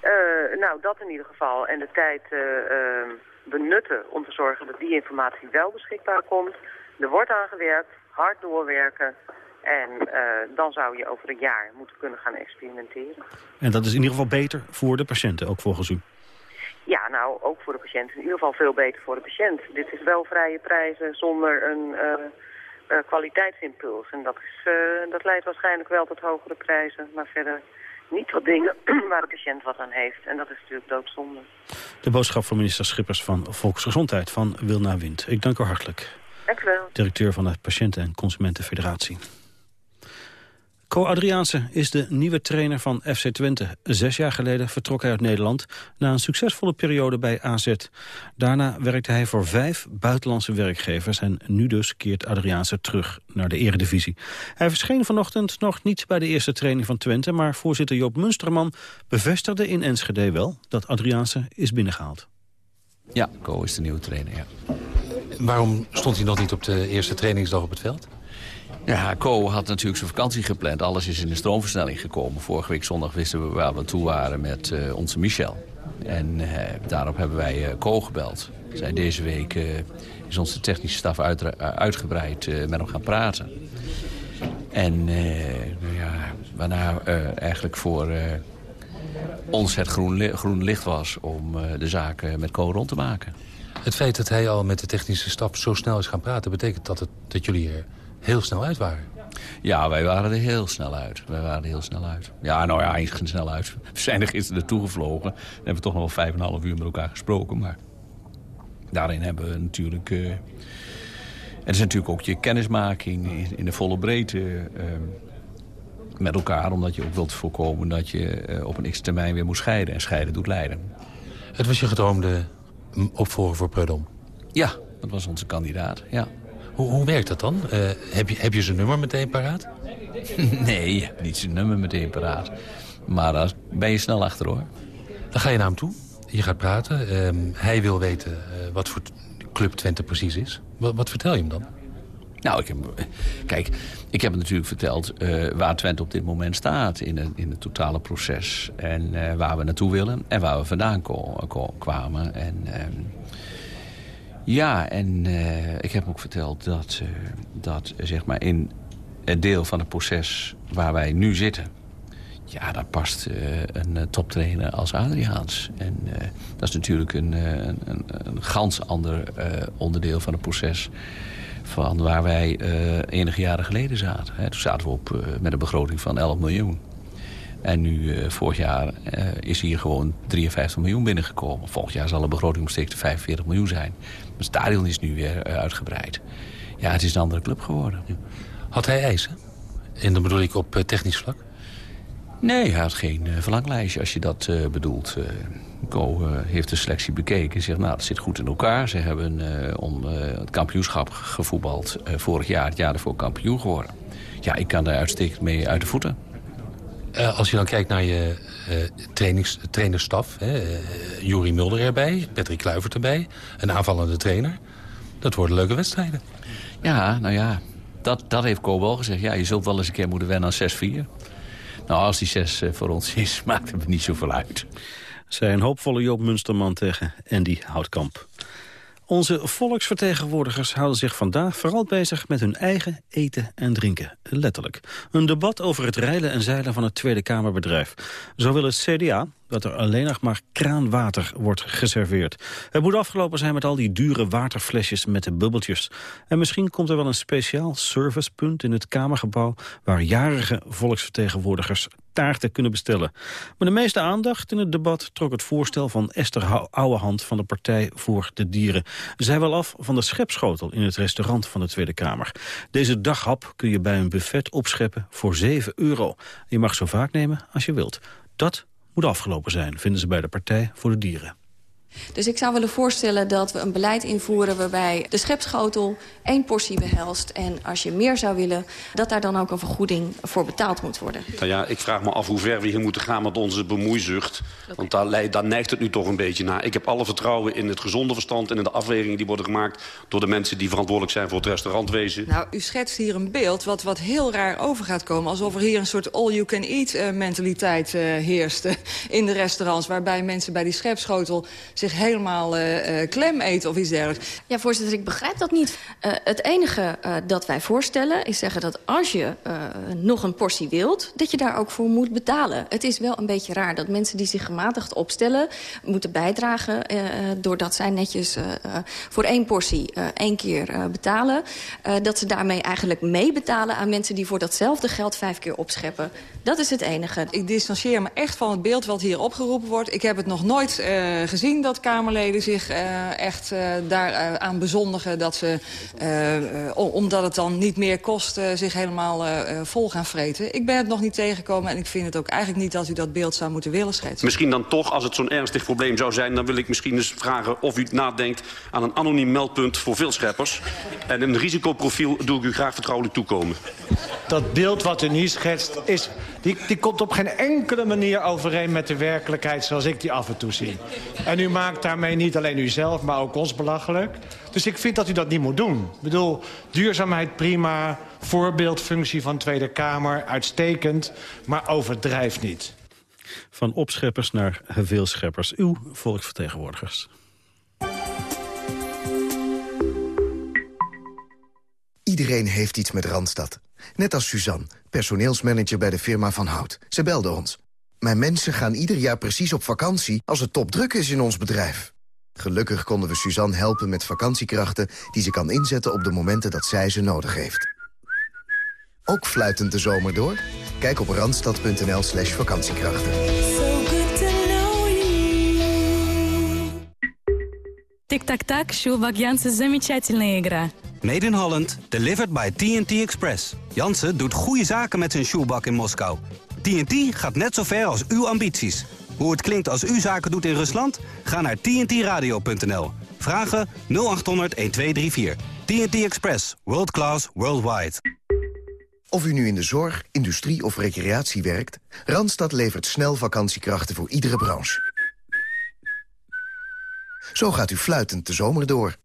Eh, nou, dat in ieder geval. En de tijd eh, eh, benutten om te zorgen dat die informatie wel beschikbaar komt. Er wordt aan gewerkt, hard doorwerken. En eh, dan zou je over een jaar moeten kunnen gaan experimenteren. En dat is in ieder geval beter voor de patiënten, ook volgens u. Ja, nou, ook voor de patiënt. In ieder geval veel beter voor de patiënt. Dit is wel vrije prijzen zonder een eh, kwaliteitsimpuls. En dat, is, eh, dat leidt waarschijnlijk wel tot hogere prijzen. Maar verder niet tot dingen waar de patiënt wat aan heeft. En dat is natuurlijk doodzonde. De boodschap van minister Schippers van Volksgezondheid van Wilna Wind. Ik dank u hartelijk. Dank u wel. Directeur van de Patiënten- en Consumentenfederatie. Co Adriaanse is de nieuwe trainer van FC Twente. Zes jaar geleden vertrok hij uit Nederland na een succesvolle periode bij AZ. Daarna werkte hij voor vijf buitenlandse werkgevers... en nu dus keert Adriaanse terug naar de eredivisie. Hij verscheen vanochtend nog niet bij de eerste training van Twente... maar voorzitter Joop Munsterman bevestigde in Enschede wel... dat Adriaanse is binnengehaald. Ja, Co is de nieuwe trainer, ja. Waarom stond hij nog niet op de eerste trainingsdag op het veld? Ja, Co had natuurlijk zijn vakantie gepland. Alles is in de stroomversnelling gekomen. Vorige week zondag wisten we waar we toe waren met uh, onze Michel. En uh, daarop hebben wij uh, Co gebeld. Zij deze week is onze technische staf uit, uitgebreid met hem gaan praten. En nou ja, waarna eigenlijk voor ons het groen, groen licht was om de zaak met Co rond te maken. Het feit dat hij al met de technische staf zo snel is gaan praten... betekent dat, het, dat jullie heel snel uit waren. Ja, wij waren er heel snel uit. Wij waren er heel snel uit. Ja, nou ja, eigenlijk snel uit. We zijn er gisteren naartoe gevlogen. We hebben toch nog wel vijf en een half uur met elkaar gesproken. Maar daarin hebben we natuurlijk... Uh... Het is natuurlijk ook je kennismaking in, in de volle breedte uh, met elkaar. Omdat je ook wilt voorkomen dat je uh, op een x-termijn weer moet scheiden. En scheiden doet lijden. Het was je gedroomde opvolger voor Prudom? Ja, dat was onze kandidaat, ja. Hoe, hoe werkt dat dan? Uh, heb, je, heb je zijn nummer meteen paraat? nee, niet zijn nummer meteen paraat. Maar daar ben je snel achter, hoor. Dan ga je naar hem toe. Je gaat praten. Uh, hij wil weten uh, wat voor club Twente precies is. Wat, wat, vertel je hem dan? Nou, ik heb, kijk, ik heb hem natuurlijk verteld uh, waar Twente op dit moment staat in het, in het totale proces. En uh, waar we naartoe willen en waar we vandaan ko ko kwamen. En, uh, ja, en uh, ik heb ook verteld dat, uh, dat zeg maar in het deel van het proces waar wij nu zitten... ja, daar past een toptrainer als Adriaans. En dat is natuurlijk een, een, een, een gans ander onderdeel van het proces... van waar wij enige jaren geleden zaten. Hè. Toen zaten we op met een begroting van 11 miljoen. En nu, vorig jaar, is hier gewoon 53 miljoen binnengekomen. Volgend jaar zal de begroting nog steeds 45 miljoen zijn. Het stadion is nu weer uitgebreid. Ja, het is een andere club geworden. Had hij eisen? En dan bedoel ik op technisch vlak? Nee, hij had geen uh, verlanglijstje als je dat uh, bedoelt. Uh, Go heeft de selectie bekeken en zegt, nou, dat zit goed in elkaar. Ze hebben om het kampioenschap gevoetbald vorig jaar, het jaar ervoor kampioen geworden. Ja, ik kan daar uitstekend mee uit de voeten. Als je dan kijkt naar je trainings, trainerstaf, Juri Mulder erbij, Patrick Kluivert erbij, een aanvallende trainer. Dat worden leuke wedstrijden. Ja, nou ja, dat, dat heeft Ko wel gezegd. Ja, je zult wel eens een keer moeten wennen aan 6-4. Nou, als die 6 voor ons is, maakt het niet zoveel uit. Zij een hoopvolle Joop Munsterman tegen Andy Houtkamp. Onze volksvertegenwoordigers houden zich vandaag vooral bezig met hun eigen eten en drinken. Letterlijk. Een debat over het rijden en zeilen van het Tweede Kamerbedrijf. Zo wil het CDA dat er alleen nog maar kraanwater wordt geserveerd. Het moet afgelopen zijn met al die dure waterflesjes met de bubbeltjes. En misschien komt er wel een speciaal servicepunt in het Kamergebouw... waar jarige volksvertegenwoordigers taarten kunnen bestellen. Maar de meeste aandacht in het debat trok het voorstel van Esther Ouwehand... van de Partij voor de Dieren. Zij wel af van de schepschotel in het restaurant van de Tweede Kamer. Deze daghap kun je bij een buffet opscheppen voor 7 euro. Je mag zo vaak nemen als je wilt. Dat moet afgelopen zijn, vinden ze bij de Partij voor de Dieren. Dus ik zou willen voorstellen dat we een beleid invoeren... waarbij de schepschotel één portie behelst. En als je meer zou willen, dat daar dan ook een vergoeding voor betaald moet worden. Nou ja, ik vraag me af hoe ver we hier moeten gaan met onze bemoeizucht. Okay. Want daar, daar, neigt het nu toch een beetje naar. Ik heb alle vertrouwen in het gezonde verstand en in de afwegingen die worden gemaakt... door de mensen die verantwoordelijk zijn voor het restaurantwezen. Nou, u schetst hier een beeld wat, wat heel raar over gaat komen. Alsof er hier een soort all-you-can-eat uh, mentaliteit uh, heerst in de restaurants. Waarbij mensen bij die schepschotel zich helemaal uh, uh, klem eten of iets dergelijks. Ja, voorzitter, ik begrijp dat niet. Uh, het enige dat wij voorstellen is zeggen dat als je nog een portie wilt... dat je daar ook voor moet betalen. Het is wel een beetje raar dat mensen die zich gematigd opstellen... moeten bijdragen doordat zij netjes voor één portie één keer betalen. dat ze daarmee eigenlijk meebetalen aan mensen die voor datzelfde geld vijf keer opscheppen. Dat is het enige. Ik distancieer me echt van het beeld wat hier opgeroepen wordt. Ik heb het nog nooit gezien dat Kamerleden zich uh, echt uh, daaraan uh, bezondigen... dat ze, omdat het dan niet meer kost, zich helemaal vol gaan vreten. Ik ben het nog niet tegengekomen en ik vind het ook eigenlijk niet... dat u dat beeld zou moeten willen schetsen. Misschien dan toch, als het zo'n ernstig probleem zou zijn... dan wil ik misschien eens vragen of u nadenkt aan een anoniem meldpunt voor veelscheppers. En een risicoprofiel doe ik u graag vertrouwelijk toekomen. Dat beeld wat u nu schetst, is, die, die komt op geen enkele manier overeen met de werkelijkheid zoals ik die af en toe zie. En u maakt daarmee niet alleen uzelf, maar ook ons belachelijk. Dus ik vind dat u dat niet moet doen. Ik bedoel, duurzaamheid prima, voorbeeldfunctie van Tweede Kamer, uitstekend, maar overdrijf niet. Van opscheppers naar veelscheppers, uw volksvertegenwoordigers. Iedereen heeft iets met Randstad. Net als Suzanne, personeelsmanager bij de firma Van Hout. Ze belde ons. Mijn mensen gaan ieder jaar precies op vakantie als het topdruk is in ons bedrijf. Gelukkig konden we Suzanne helpen met vakantiekrachten... die ze kan inzetten op de momenten dat zij ze nodig heeft. Ook fluitend de zomer door? Kijk op randstad.nl slash vakantiekrachten. Tic-tac-tac, Sjoelbak Jansen, замечательная игра. Made in Holland, delivered by TNT Express. Jansen doet goede zaken met zijn shoebak in Moskou. TNT gaat net zo ver als uw ambities. Hoe het klinkt als u zaken doet in Rusland? Ga naar tntradio.nl. Vragen 0800 1234. TNT Express. World class, worldwide. Of u nu in de zorg, industrie of recreatie werkt... Randstad levert snel vakantiekrachten voor iedere branche. Zo gaat u fluitend de zomer door.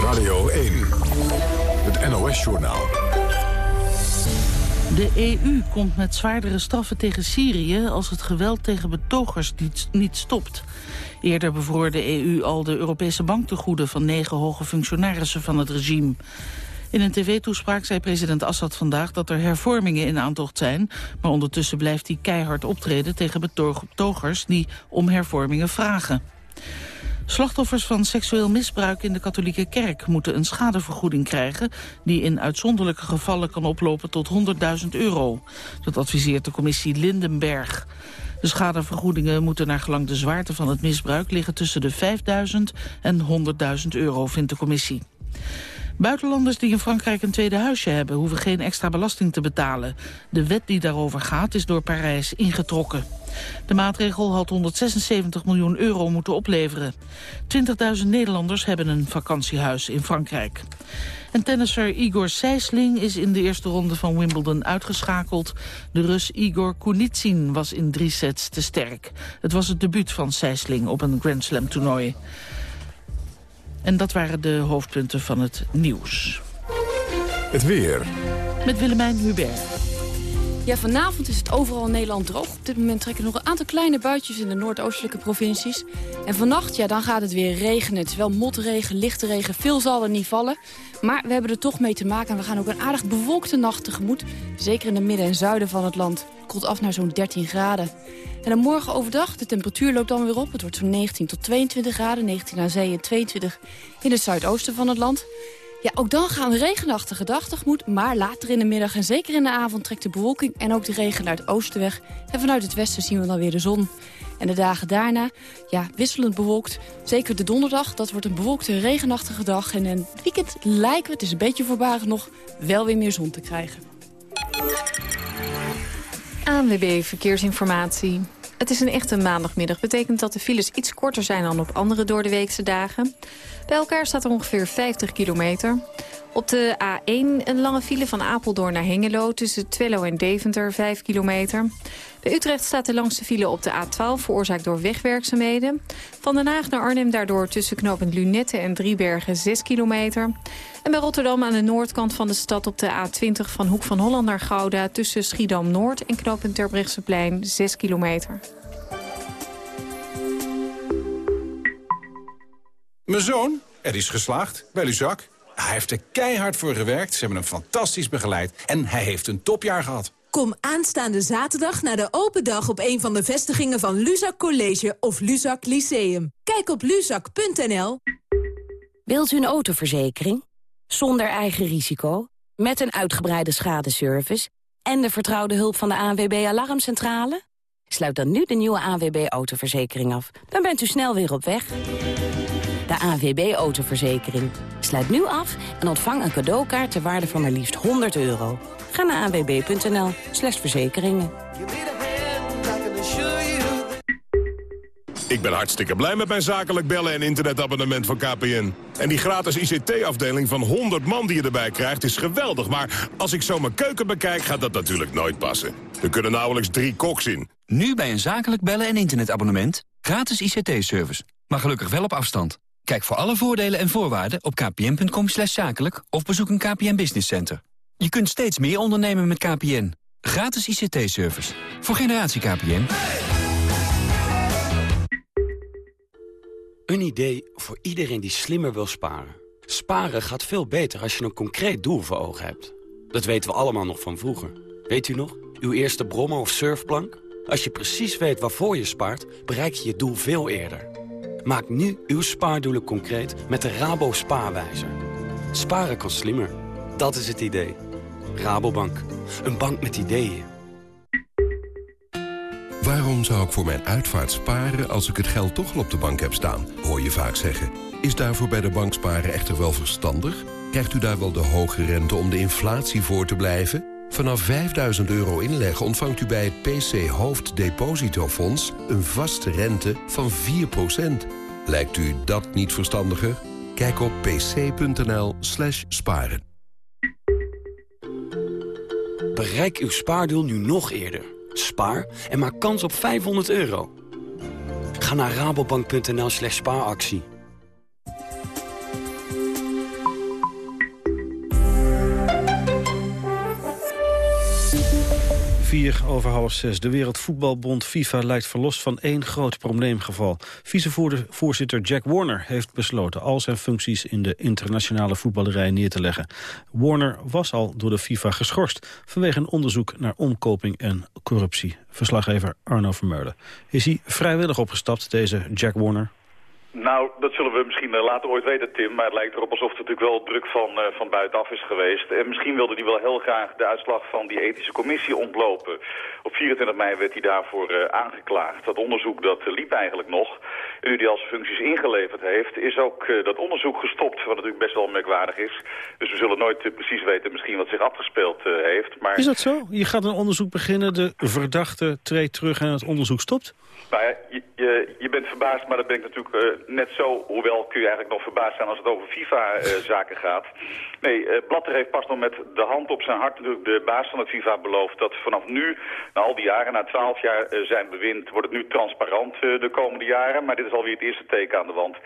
Radio 1, het NOS-journaal. De EU komt met zwaardere straffen tegen Syrië... als het geweld tegen betogers niet, stopt. Eerder bevroor de EU al de Europese banktegoeden van negen hoge functionarissen van het regime. In een tv-toespraak zei president Assad vandaag dat er hervormingen in aantocht zijn, maar ondertussen blijft hij keihard optreden tegen betogers die om hervormingen vragen. Slachtoffers van seksueel misbruik in de katholieke kerk moeten een schadevergoeding krijgen die in uitzonderlijke gevallen kan oplopen tot 100.000 euro. Dat adviseert de commissie Lindenberg. De schadevergoedingen moeten naar gelang de zwaarte van het misbruik liggen tussen de 5.000 en 100.000 euro, vindt de commissie. Buitenlanders die in Frankrijk een tweede huisje hebben... hoeven geen extra belasting te betalen. De wet die daarover gaat is door Parijs ingetrokken. De maatregel had 176 miljoen euro moeten opleveren. 20.000 Nederlanders hebben een vakantiehuis in Frankrijk. En tennisser Igor Sijsling is in de eerste ronde van Wimbledon uitgeschakeld. De Rus Igor Kunitsin was in drie sets te sterk. Het was het debuut van Sijsling op een Grand Slam toernooi. En dat waren de hoofdpunten van het nieuws. Het weer. Met Willemijn Hubert. Ja, vanavond is het overal in Nederland droog. Op dit moment trekken nog een aantal kleine buitjes in de noordoostelijke provincies. En vannacht, ja, dan gaat het weer regenen. Het is wel motregen, lichte regen, veel zal er niet vallen. Maar we hebben er toch mee te maken en we gaan ook een aardig bewolkte nacht tegemoet. Zeker in het midden en zuiden van het land. Het koelt af naar zo'n 13 graden. En dan morgen overdag, de temperatuur loopt dan weer op. Het wordt zo'n 19 tot 22 graden, 19 aan zee en 22 in het zuidoosten van het land. Ja, ook dan gaan we regenachtige dag tegemoet. Maar later in de middag en zeker in de avond trekt de bewolking en ook de regen naar het oosten weg. En vanuit het westen zien we dan weer de zon. En de dagen daarna, ja, wisselend bewolkt. Zeker de donderdag, dat wordt een bewolkte regenachtige dag. En in het weekend lijken we, het is een beetje voorbarig nog, wel weer meer zon te krijgen. ANWB Verkeersinformatie. Het is een echte maandagmiddag. Betekent dat de files iets korter zijn dan op andere doordeweekse dagen. Bij elkaar staat er ongeveer 50 kilometer. Op de A1 een lange file van Apeldoorn naar Hengelo... tussen Twello en Deventer, 5 kilometer. Bij Utrecht staat de langste file op de A12, veroorzaakt door wegwerkzaamheden. Van Den Haag naar Arnhem daardoor tussen knooppunt Lunette en Driebergen 6 kilometer. En bij Rotterdam aan de noordkant van de stad op de A20 van Hoek van Holland naar Gouda... tussen Schiedam-Noord en knooppunt Terbrechtseplein 6 kilometer. Mijn zoon, er is geslaagd bij Luzak. Hij heeft er keihard voor gewerkt, ze hebben hem fantastisch begeleid... en hij heeft een topjaar gehad. Kom aanstaande zaterdag naar de open dag op een van de vestigingen van Luzak College of Luzak Lyceum. Kijk op luzak.nl. Wilt u een autoverzekering? Zonder eigen risico? Met een uitgebreide schadeservice? En de vertrouwde hulp van de ANWB Alarmcentrale? Sluit dan nu de nieuwe ANWB autoverzekering af. Dan bent u snel weer op weg. De ANWB autoverzekering. Sluit nu af en ontvang een cadeaukaart ter waarde van maar liefst 100 euro. Ga naar anwb.nl slash verzekeringen. Ik ben hartstikke blij met mijn zakelijk bellen en internetabonnement van KPN. En die gratis ICT-afdeling van 100 man die je erbij krijgt is geweldig. Maar als ik zo mijn keuken bekijk, gaat dat natuurlijk nooit passen. Er kunnen nauwelijks drie koks in. Nu bij een zakelijk bellen en internetabonnement. Gratis ICT-service. Maar gelukkig wel op afstand. Kijk voor alle voordelen en voorwaarden op kpn.com zakelijk... of bezoek een KPN Business Center. Je kunt steeds meer ondernemen met KPN. Gratis ICT-service. Voor generatie KPN. Een idee voor iedereen die slimmer wil sparen. Sparen gaat veel beter als je een concreet doel voor ogen hebt. Dat weten we allemaal nog van vroeger. Weet u nog? Uw eerste brommer of surfplank? Als je precies weet waarvoor je spaart, bereik je je doel veel eerder. Maak nu uw spaardoelen concreet met de Rabo Spaarwijzer. Sparen kan slimmer. Dat is het idee. Rabobank. Een bank met ideeën. Waarom zou ik voor mijn uitvaart sparen als ik het geld toch al op de bank heb staan? Hoor je vaak zeggen. Is daarvoor bij de bank sparen echter wel verstandig? Krijgt u daar wel de hoge rente om de inflatie voor te blijven? Vanaf 5000 euro inleggen ontvangt u bij het PC Hoofddepositofonds... een vaste rente van 4%. Lijkt u dat niet verstandiger? Kijk op pc.nl slash sparen. Bereik uw spaardoel nu nog eerder. Spaar en maak kans op 500 euro. Ga naar rabobank.nl slash spaaractie. Vier over half zes. De Wereldvoetbalbond FIFA lijkt verlost van één groot probleemgeval. Vicevoorzitter Jack Warner heeft besloten al zijn functies in de internationale voetballerij neer te leggen. Warner was al door de FIFA geschorst vanwege een onderzoek naar omkoping en corruptie. Verslaggever Arno Vermeulen. Is hij vrijwillig opgestapt, deze Jack Warner? Nou, dat zullen we misschien eh, later ooit weten, Tim. Maar het lijkt erop alsof er natuurlijk wel druk van, uh, van buitenaf is geweest. En misschien wilde hij wel heel graag de uitslag van die ethische commissie ontlopen. Op 24 mei werd hij daarvoor uh, aangeklaagd. Dat onderzoek dat liep eigenlijk nog. En nu hij al zijn functies ingeleverd heeft, is ook dat onderzoek gestopt. Wat natuurlijk best wel merkwaardig is. Dus we zullen nooit precies weten misschien wat zich afgespeeld heeft. Maar... Is dat zo? Je gaat een onderzoek beginnen, de verdachte treedt terug en het onderzoek stopt? Nou ja, je, je, je, bent verbaasd, maar dat ben ik natuurlijk uh, net zo. Hoewel kun je eigenlijk nog verbaasd zijn als het over FIFA-zaken uh, gaat. Nee, uh, Blatter heeft pas nog met de hand op zijn hart natuurlijk de baas van het FIFA beloofd... dat vanaf nu, na al die jaren, na twaalf jaar zijn bewind... wordt het nu transparant de komende jaren. Maar dit is alweer het eerste teken aan de wand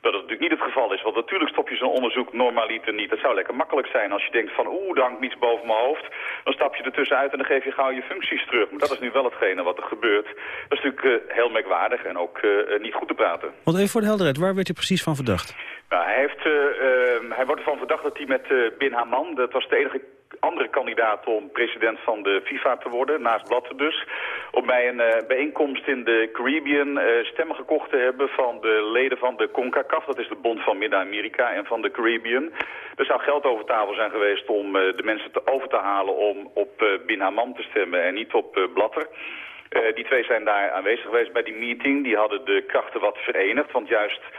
dat het natuurlijk niet het geval is. Want natuurlijk stop je zo'n onderzoek normaliter niet. Dat zou lekker makkelijk zijn als je denkt van oeh, er hangt niets boven mijn hoofd. Dan stap je er tussenuit en dan geef je gauw je functies terug. Maar dat is nu wel hetgene wat er gebeurt. Dat is natuurlijk uh, heel merkwaardig en ook uh, niet goed te praten. Want even voor de helderheid, waar werd hij precies van verdacht? Nou, hij, heeft, uh, hij wordt ervan verdacht dat hij met Bin Haman, dat was de enige andere kandidaat om president van de FIFA te worden, naast Blatter dus, om bij een uh, bijeenkomst in de Caribbean uh, stemmen gekocht te hebben van de leden van de CONCACAF, dat is de bond van Midden-Amerika en van de Caribbean. Er zou geld over tafel zijn geweest om uh, de mensen te over te halen om op Bin Haman te stemmen en niet op Blatter. Uh, die twee zijn daar aanwezig geweest bij die meeting. Die hadden de krachten wat verenigd. Want juist uh,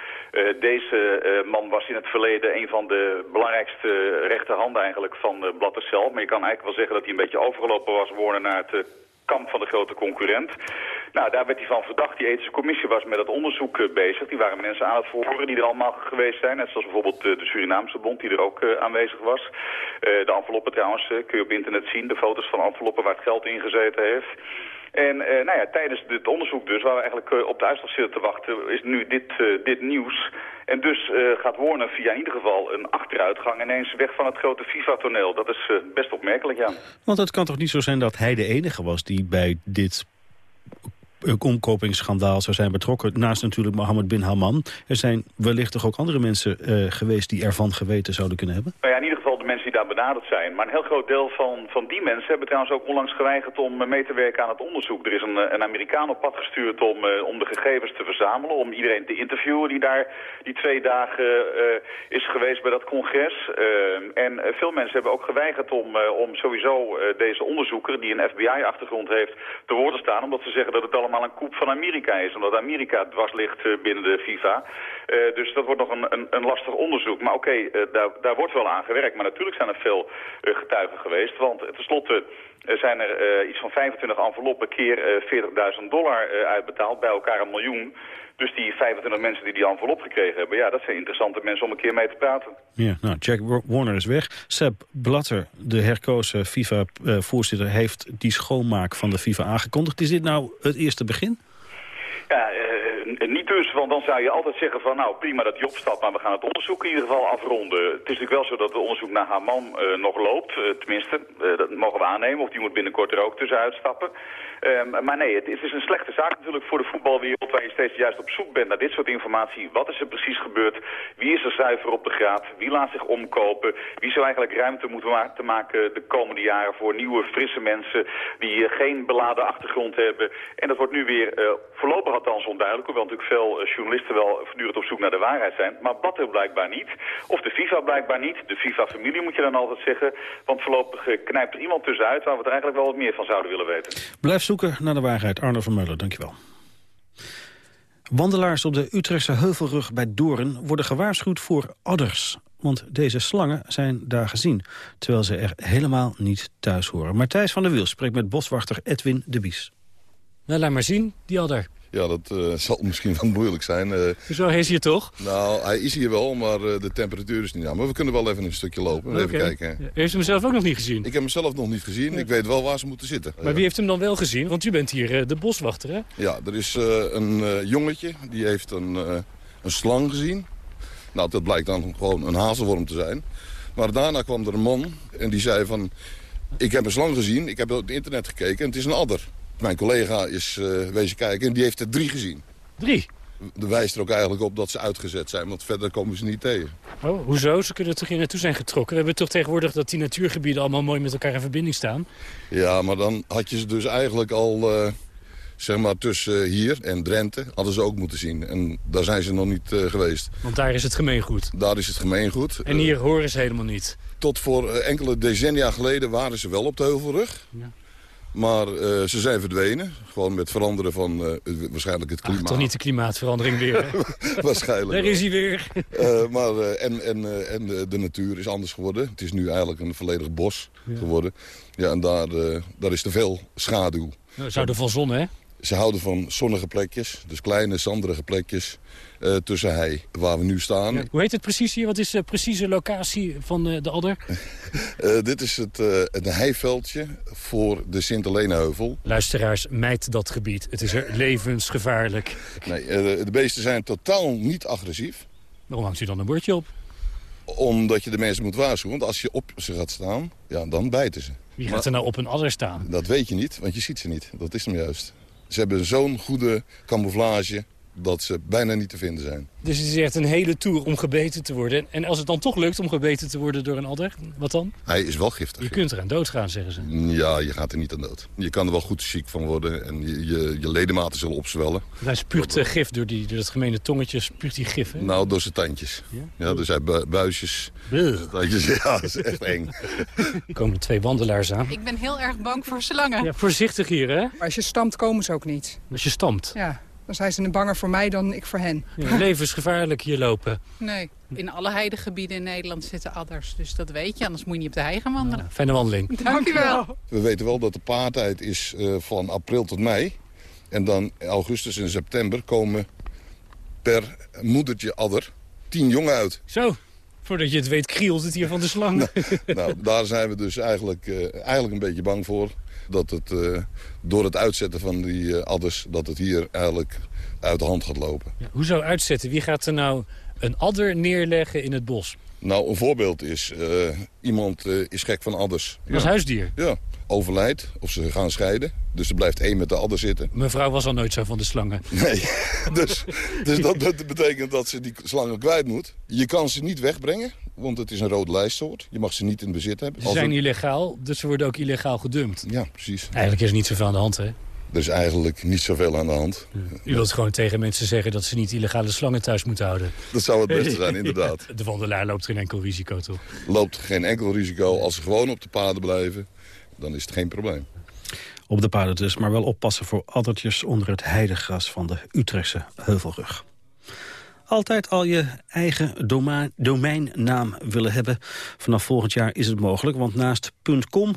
deze uh, man was in het verleden een van de belangrijkste rechterhanden eigenlijk van Blatter zelf. Maar je kan eigenlijk wel zeggen dat hij een beetje overgelopen was worden naar het kamp van de grote concurrent. Nou, daar werd hij van verdacht. Die ethische commissie was met dat onderzoek uh, bezig. Die waren mensen aan het verhoren die er allemaal geweest zijn. Net zoals bijvoorbeeld uh, de Surinaamse bond die er ook uh, aanwezig was. de enveloppen trouwens kun je op internet zien. De foto's van enveloppen waar het geld in gezeten heeft. En uh, nou ja, tijdens dit onderzoek dus, waar we eigenlijk uh, op de uitslag zitten te wachten, is nu dit, uh, dit nieuws. En dus gaat Warner via in ieder geval een achteruitgang ineens weg van het grote FIFA-toneel. Dat is best opmerkelijk, ja. Want het kan toch niet zo zijn dat hij de enige was die bij dit omkopingsschandaal zou zijn betrokken. Naast natuurlijk Mohammed bin Haman. Er zijn wellicht toch ook andere mensen geweest die ervan geweten zouden kunnen hebben? Nou ja, in ieder geval de mensen die daar benaderd zijn. Maar een heel groot deel van, van die mensen hebben trouwens ook onlangs geweigerd om mee te werken aan het onderzoek. Er is een, een Amerikaan op pad gestuurd om, uh, om de gegevens te verzamelen, om iedereen te interviewen die daar die twee dagen is geweest bij dat congres. En veel mensen hebben ook geweigerd om, om sowieso deze onderzoeker, die een FBI-achtergrond heeft, te woord te staan. Omdat ze zeggen dat het allemaal een koep van Amerika is. Omdat Amerika dwars ligt binnen de FIFA. dus dat wordt nog een, een, lastig onderzoek. Maar oké, daar, daar wordt wel aan gewerkt. Maar natuurlijk zijn er veel uh, getuigen geweest. Want tenslotte uh, zijn er uh, iets van 25 enveloppen keer 40.000 dollar uitbetaald. Bij elkaar een miljoen. Dus die 25 mensen die die envelop gekregen hebben... ja, dat zijn interessante mensen om een keer mee te praten. Ja, nou, Jack Warner is weg. Seb Blatter, de herkozen FIFA-voorzitter... heeft die schoonmaak van de FIFA aangekondigd. Is dit nou het eerste begin? Ja, uh, niet dus, want dan zou je altijd zeggen van... nou, prima dat hij opstapt, maar we gaan het onderzoek in ieder geval afronden. Het is natuurlijk wel zo dat het onderzoek naar Haman uh, nog loopt. Uh, tenminste, dat mogen we aannemen. Of die moet binnenkort er ook tussenuit stappen. Um, maar nee, het, is een slechte zaak natuurlijk voor de voetbalwereld... waar je steeds juist op zoek bent naar dit soort informatie. Wat is er precies gebeurd? Wie is er zuiver op de graad? Wie laat zich omkopen? Wie zou eigenlijk ruimte moeten ma te maken de komende jaren... voor nieuwe, frisse mensen die geen beladen achtergrond hebben? En dat wordt nu weer voorlopig althans onduidelijk... hoewel natuurlijk veel journalisten wel voortdurend op zoek naar de waarheid zijn. Maar Blatter blijkbaar niet. Of de FIFA blijkbaar niet. De FIFA-familie moet je dan altijd zeggen. Want voorlopig knijpt er iemand tussenuit... waar we er eigenlijk wel wat meer van zouden willen weten. Blijf zoeken naar de waarheid. Arno van Meulen, dankjewel. Wandelaars op de Utrechtse Heuvelrug bij Doorn worden gewaarschuwd voor adders. Want deze slangen zijn daar gezien, terwijl ze er helemaal niet thuis horen. Martijs van der Wiel spreekt met boswachter Edwin de Bies. Nou, laat maar zien, die adder. Ja, dat uh, zal misschien wel moeilijk zijn. Uh, Zo, hij is hier toch? Nou, hij is hier wel, maar uh, de temperatuur is niet aan. Maar we kunnen wel even een stukje lopen. Okay. Even kijken. Ja. Heeft u hem zelf ook nog niet gezien? Ik heb hem zelf nog niet gezien. Ik weet wel waar ze moeten zitten. Maar wie heeft hem dan wel gezien? Want u bent hier de boswachter, hè? Ja, er is een jongetje, die heeft een, een slang gezien. Nou, dat blijkt dan gewoon een hazelworm te zijn. Maar daarna kwam er een man en die zei van... Ik heb een slang gezien, ik heb op het internet gekeken en het is een adder. Mijn collega is uh, wezen kijken en die heeft er drie gezien. Drie? De wijst er ook eigenlijk op dat ze uitgezet zijn, want verder komen ze niet tegen. Oh, hoezo? Ze kunnen er toch hier naartoe zijn getrokken? We hebben toch tegenwoordig dat die natuurgebieden allemaal mooi met elkaar in verbinding staan? Ja, maar dan had je ze dus eigenlijk al... Uh, zeg maar tussen hier en Drenthe hadden ze ook moeten zien. En daar zijn ze nog niet uh, geweest. Want daar is het gemeengoed? Daar is het gemeengoed. En hier horen ze helemaal niet? Tot voor enkele decennia geleden waren ze wel op de Heuvelrug. Ja. Maar uh, ze zijn verdwenen. Gewoon met veranderen van uh, waarschijnlijk het klimaat. Ach, toch niet de klimaatverandering weer? waarschijnlijk. Daar is hij weer. uh, maar, en en, en de, de, natuur is anders geworden. Het is nu eigenlijk een volledig bos ja. geworden. Ja, en daar, daar is te veel schaduw. Nou, zouden van zon, hè? Ze houden van zonnige plekjes, dus kleine, zanderige plekjes uh, tussen hei, waar we nu staan. Ja, hoe heet het precies hier? Wat is de precieze locatie van uh, de adder? dit is het, het heiveldje voor de Sint-Heleenheuvel. Luisteraars, mijt dat gebied. Het is er levensgevaarlijk. Nee, de beesten zijn totaal niet agressief. Waarom hangt u dan een bordje op? Omdat je de mensen moet waarschuwen. Want als je op ze gaat staan, ja, dan bijten ze. Wie gaat er nou op een adder staan? Dat weet je niet, want je ziet ze niet. Dat is hem juist. Ze hebben zo'n goede camouflage dat ze bijna niet te vinden zijn. Dus het is echt een hele tour om gebeten te worden. En als het dan toch lukt om gebeten te worden door een adder, wat dan? Hij is wel giftig. Je kunt eraan doodgaan, zeggen ze. Ja, je gaat er niet aan dood. Je kan er wel goed ziek van worden en je, je, je ledematen zullen opzwellen. Hij spuugt uh, gif door, die, door dat gemene tongetje, spuugt hij gif, hè? Nou, door zijn tandjes. Ja, ja dus hij bu buisjes. Tandjes, ja, dat is echt eng. Er komen twee wandelaars aan. Ik ben heel erg bang voor slangen. Ja, voorzichtig hier, hè? Maar als je stampt, komen ze ook niet. Als je stampt? Ja. Dan zijn ze banger voor mij dan ik voor hen. Ja, levensgevaarlijk hier lopen. Nee, in alle heidegebieden in Nederland zitten adders. Dus dat weet je, anders moet je niet op de hei gaan wandelen. Ja, fijne wandeling. Dankjewel. We weten wel dat de paartijd is uh, van april tot mei. En dan augustus en september komen per moedertje adder tien jongen uit. Zo, voordat je het weet krielt het hier van de slang. nou, nou, daar zijn we dus eigenlijk, uh, eigenlijk een beetje bang voor dat het uh, door het uitzetten van die uh, adders... dat het hier eigenlijk uit de hand gaat lopen. Ja, hoezo uitzetten? Wie gaat er nou een adder neerleggen in het bos? Nou, een voorbeeld is, uh, iemand is gek van adders. Als ja. huisdier? Ja, overlijdt of ze gaan scheiden. Dus er blijft één met de adder zitten. Mevrouw was al nooit zo van de slangen. Nee, dus, dus dat, betekent dat ze die slangen kwijt moet. Je kan ze niet wegbrengen, want het is een rode lijstsoort. Je mag ze niet in bezit hebben. Ze zijn illegaal, dus ze worden ook illegaal gedumpt. Ja, precies. Eigenlijk is er niet zoveel aan de hand, hè? Er is eigenlijk niet zoveel aan de hand. U wilt gewoon tegen mensen zeggen dat ze niet illegale slangen thuis moeten houden. Dat zou het beste zijn, inderdaad. Ja, de wandelaar loopt geen enkel risico, toch? Loopt geen enkel risico. Als ze gewoon op de paden blijven, dan is het geen probleem. Op de paden dus, maar wel oppassen voor addertjes onder het heidegras van de Utrechtse Heuvelrug. Altijd al je eigen domein, domeinnaam willen hebben. Vanaf volgend jaar is het mogelijk, want naast .com,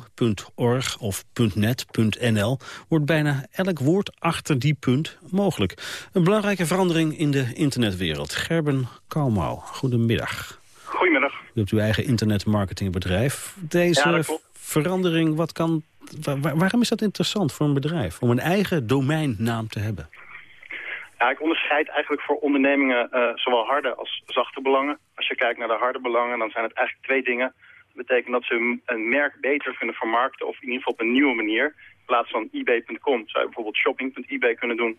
.org of .net, .nl... wordt bijna elk woord achter die punt mogelijk. Een belangrijke verandering in de internetwereld. Gerben Kalmau, goedemiddag. Goedemiddag. U hebt uw eigen internetmarketingbedrijf. Deze ja, verandering, wat kan, waar, waarom is dat interessant voor een bedrijf? Om een eigen domeinnaam te hebben? Ja, ik onderscheid eigenlijk voor ondernemingen uh, zowel harde als zachte belangen. Als je kijkt naar de harde belangen, dan zijn het eigenlijk twee dingen. Dat betekent dat ze een merk beter kunnen vermarkten, of in ieder geval op een nieuwe manier. In plaats van ebay.com zou je bijvoorbeeld shopping.ebay kunnen doen.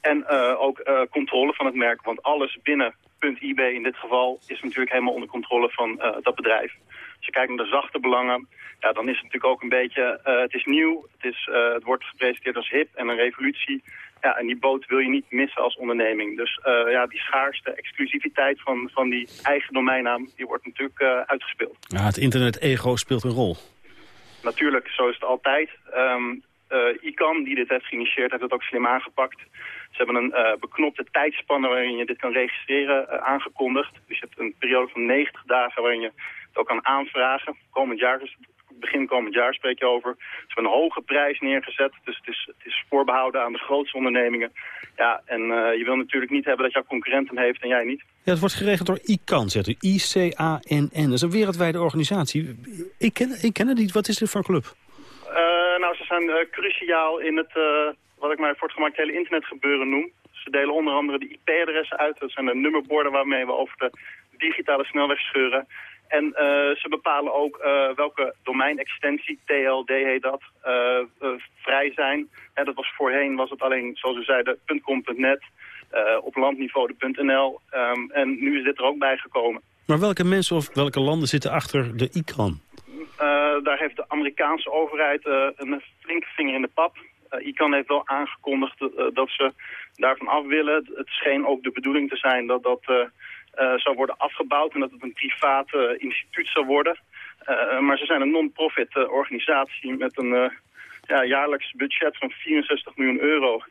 En uh, ook uh, controle van het merk, want alles binnen .ebay in dit geval is natuurlijk helemaal onder controle van dat bedrijf. Als je kijkt naar de zachte belangen, ja, dan is het natuurlijk ook een beetje, het is nieuw, het, is, het wordt gepresenteerd als hip en een revolutie. Ja, en die boot wil je niet missen als onderneming. Dus uh, ja, die schaarste exclusiviteit van, van die eigen domeinnaam, die wordt natuurlijk uitgespeeld. Ja, het internet-ego speelt een rol. Natuurlijk, zo is het altijd. Um, ICANN, die dit heeft geïnitieerd, heeft het ook slim aangepakt. Ze hebben een beknopte tijdspanne waarin je dit kan registreren aangekondigd. Dus je hebt een periode van 90 dagen waarin je het ook kan aanvragen. Komend jaar is begin komend jaar spreek je over. Ze hebben een hoge prijs neergezet, dus het is, het is voorbehouden aan de grootste ondernemingen. Ja, en uh, je wil natuurlijk niet hebben dat jouw concurrent hem heeft en jij niet. Ja, het wordt geregeld door ICANN, zegt u. I-C-A-N-N. Dat is een wereldwijde organisatie. Ik ken, ik ken het niet. Wat is dit voor club? Uh, nou, ze zijn cruciaal in het, wat ik maar voor het gemak hele internetgebeuren noem. Ze delen onder andere de IP-adressen uit. Dat zijn de nummerborden waarmee we over de digitale snelweg scheuren. En ze bepalen ook welke domeinextensie, TLD heet dat, vrij zijn. dat was voorheen, was het alleen, zoals u zei, de .com.net, op landniveau de .nl. Um, en nu is dit er ook bijgekomen. Maar welke mensen of welke landen zitten achter de ICANN? daar heeft de Amerikaanse overheid een flinke vinger in de pap. Uh, ICANN heeft wel aangekondigd dat ze daarvan af willen. Het scheen ook de bedoeling te zijn dat dat uh, zou worden afgebouwd en dat het een privaat instituut zou worden. maar ze zijn een non-profit organisatie met een ja, jaarlijks budget van 64 miljoen euro.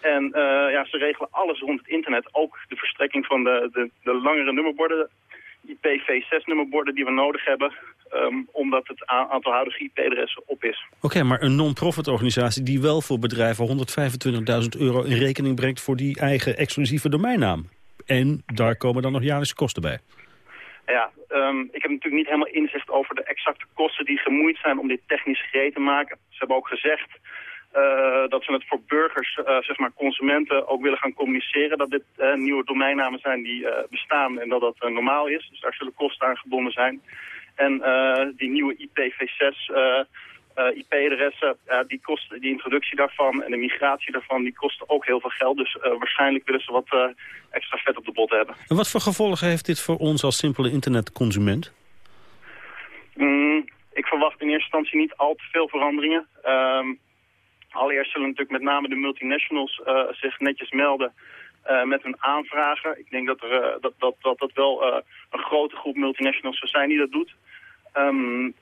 En ja, ze regelen alles rond het internet, ook de verstrekking van de, de, de langere nummerborden, IPv6-nummerborden die we nodig hebben, um, omdat het aantal huidige IP-adressen op is. Oké, maar een non-profit organisatie die wel voor bedrijven 125.000 euro in rekening brengt voor die eigen exclusieve domeinnaam. En daar komen dan nog jaarlijkse kosten bij. Ja, um, ik heb natuurlijk niet helemaal inzicht over de exacte kosten die gemoeid zijn om dit technisch gereed te maken. Ze hebben ook gezegd dat ze het voor burgers, uh, zeg maar consumenten, ook willen gaan communiceren. Dat dit uh, nieuwe domeinnamen zijn die bestaan en dat dat normaal is. Dus daar zullen kosten aan gebonden zijn. En die nieuwe IPv6 IP-adressen, die, kosten, die introductie daarvan en de migratie daarvan, die kosten ook heel veel geld. Dus waarschijnlijk willen ze wat extra vet op de bot hebben. En wat voor gevolgen heeft dit voor ons als simpele internetconsument? Mm, ik verwacht in eerste instantie niet al te veel veranderingen. Um, Allereerst zullen natuurlijk met name de multinationals uh, zich netjes melden uh, met hun aanvragen. Ik denk dat er, uh, dat, dat, dat, dat wel een grote groep multinationals zou zijn die dat doet. Um,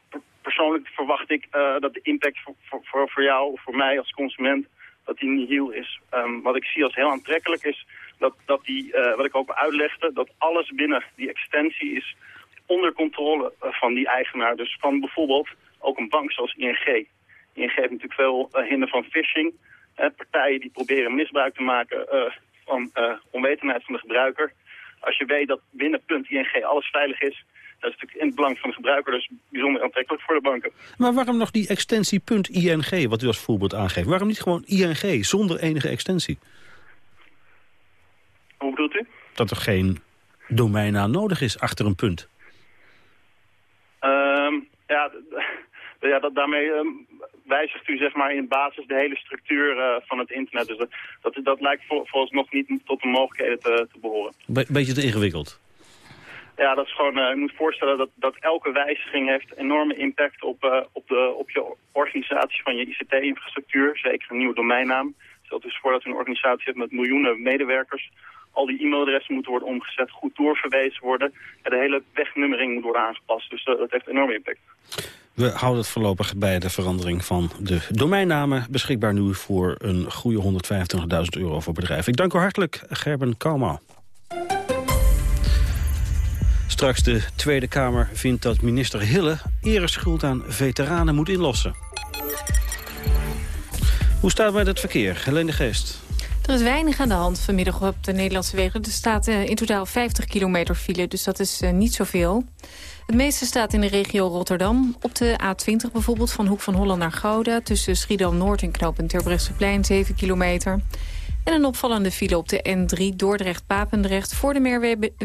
persoonlijk verwacht ik dat de impact voor, voor, voor jou of voor mij als consument dat die niet heel is. Um, wat ik zie als heel aantrekkelijk is dat, dat die, wat ik ook uitlegde, dat alles binnen die extensie is onder controle van die eigenaar. Dus van bijvoorbeeld ook een bank zoals ING. ING heeft natuurlijk veel uh, hinder van phishing. partijen die proberen misbruik te maken uh, van onwetendheid van de gebruiker. Als je weet dat binnen ING alles veilig is... dat is natuurlijk in het belang van de gebruiker dus bijzonder aantrekkelijk voor de banken. Maar waarom nog die extensie .ing, wat u als voorbeeld aangeeft? Waarom niet gewoon ING, zonder enige extensie? Hoe bedoelt u? Dat er geen domeinnaam nodig is achter een punt. Um, ja, ja dat, daarmee um, wijzigt u zeg maar in basis de hele structuur uh, van het internet. Dus dat, dat, dat lijkt vol, volgens nog niet tot de mogelijkheden te, te behoren. Be beetje te ingewikkeld. Ja, dat is gewoon, uh, je moet voorstellen dat, dat elke wijziging heeft enorme impact op, uh, op, de, op je organisatie van je ICT-infrastructuur. Zeker een nieuwe domeinnaam. Stel dus voor dat u een organisatie hebt met miljoenen medewerkers. Al die e-mailadressen moeten worden omgezet, goed doorverwezen worden. En de hele wegnummering moet worden aangepast. Dus dat heeft enorme impact. We houden het voorlopig bij de verandering van de domeinnamen. Beschikbaar nu voor een goede 125.000 euro voor bedrijven. Ik dank u hartelijk, Gerben Kalma. Straks de Tweede Kamer vindt dat minister Hille... ereschuld aan veteranen moet inlossen. Hoe staat het met het verkeer? Helene Geest. Er is weinig aan de hand vanmiddag op de Nederlandse wegen. Er staat uh, in totaal 50 kilometer file, dus dat is uh, niet zoveel. Het meeste staat in de regio Rotterdam. Op de A20 bijvoorbeeld van Hoek van Holland naar Gouda... tussen Schiedam-Noord en knooppunt Terbrechtseplein 7 kilometer. En een opvallende file op de N3 Dordrecht-Papendrecht... voor de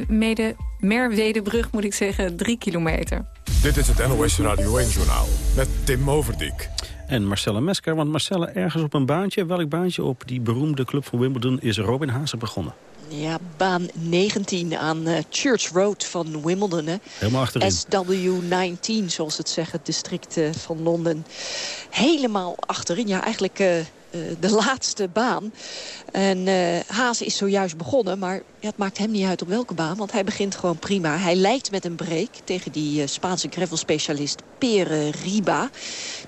Merwede, Merwedebrug, moet ik zeggen, 3 kilometer. Dit is het NOS Radio 1-journaal met Tim Overdijk. En Marcella Mesker, want Marcella ergens op een baantje... welk baantje op die beroemde club van Wimbledon is Robin Haase begonnen? Ja, baan 19 aan uh, Church Road van Wimbledon. Hè. Helemaal achterin. SW19, zoals het zeggen, het district uh, van Londen. Helemaal achterin. Ja, eigenlijk uh, de laatste baan. En uh, Haase is zojuist begonnen, maar ja, het maakt hem niet uit op welke baan. Want hij begint gewoon prima. Hij lijkt met een break tegen die uh, Spaanse gravelspecialist Pere Riba.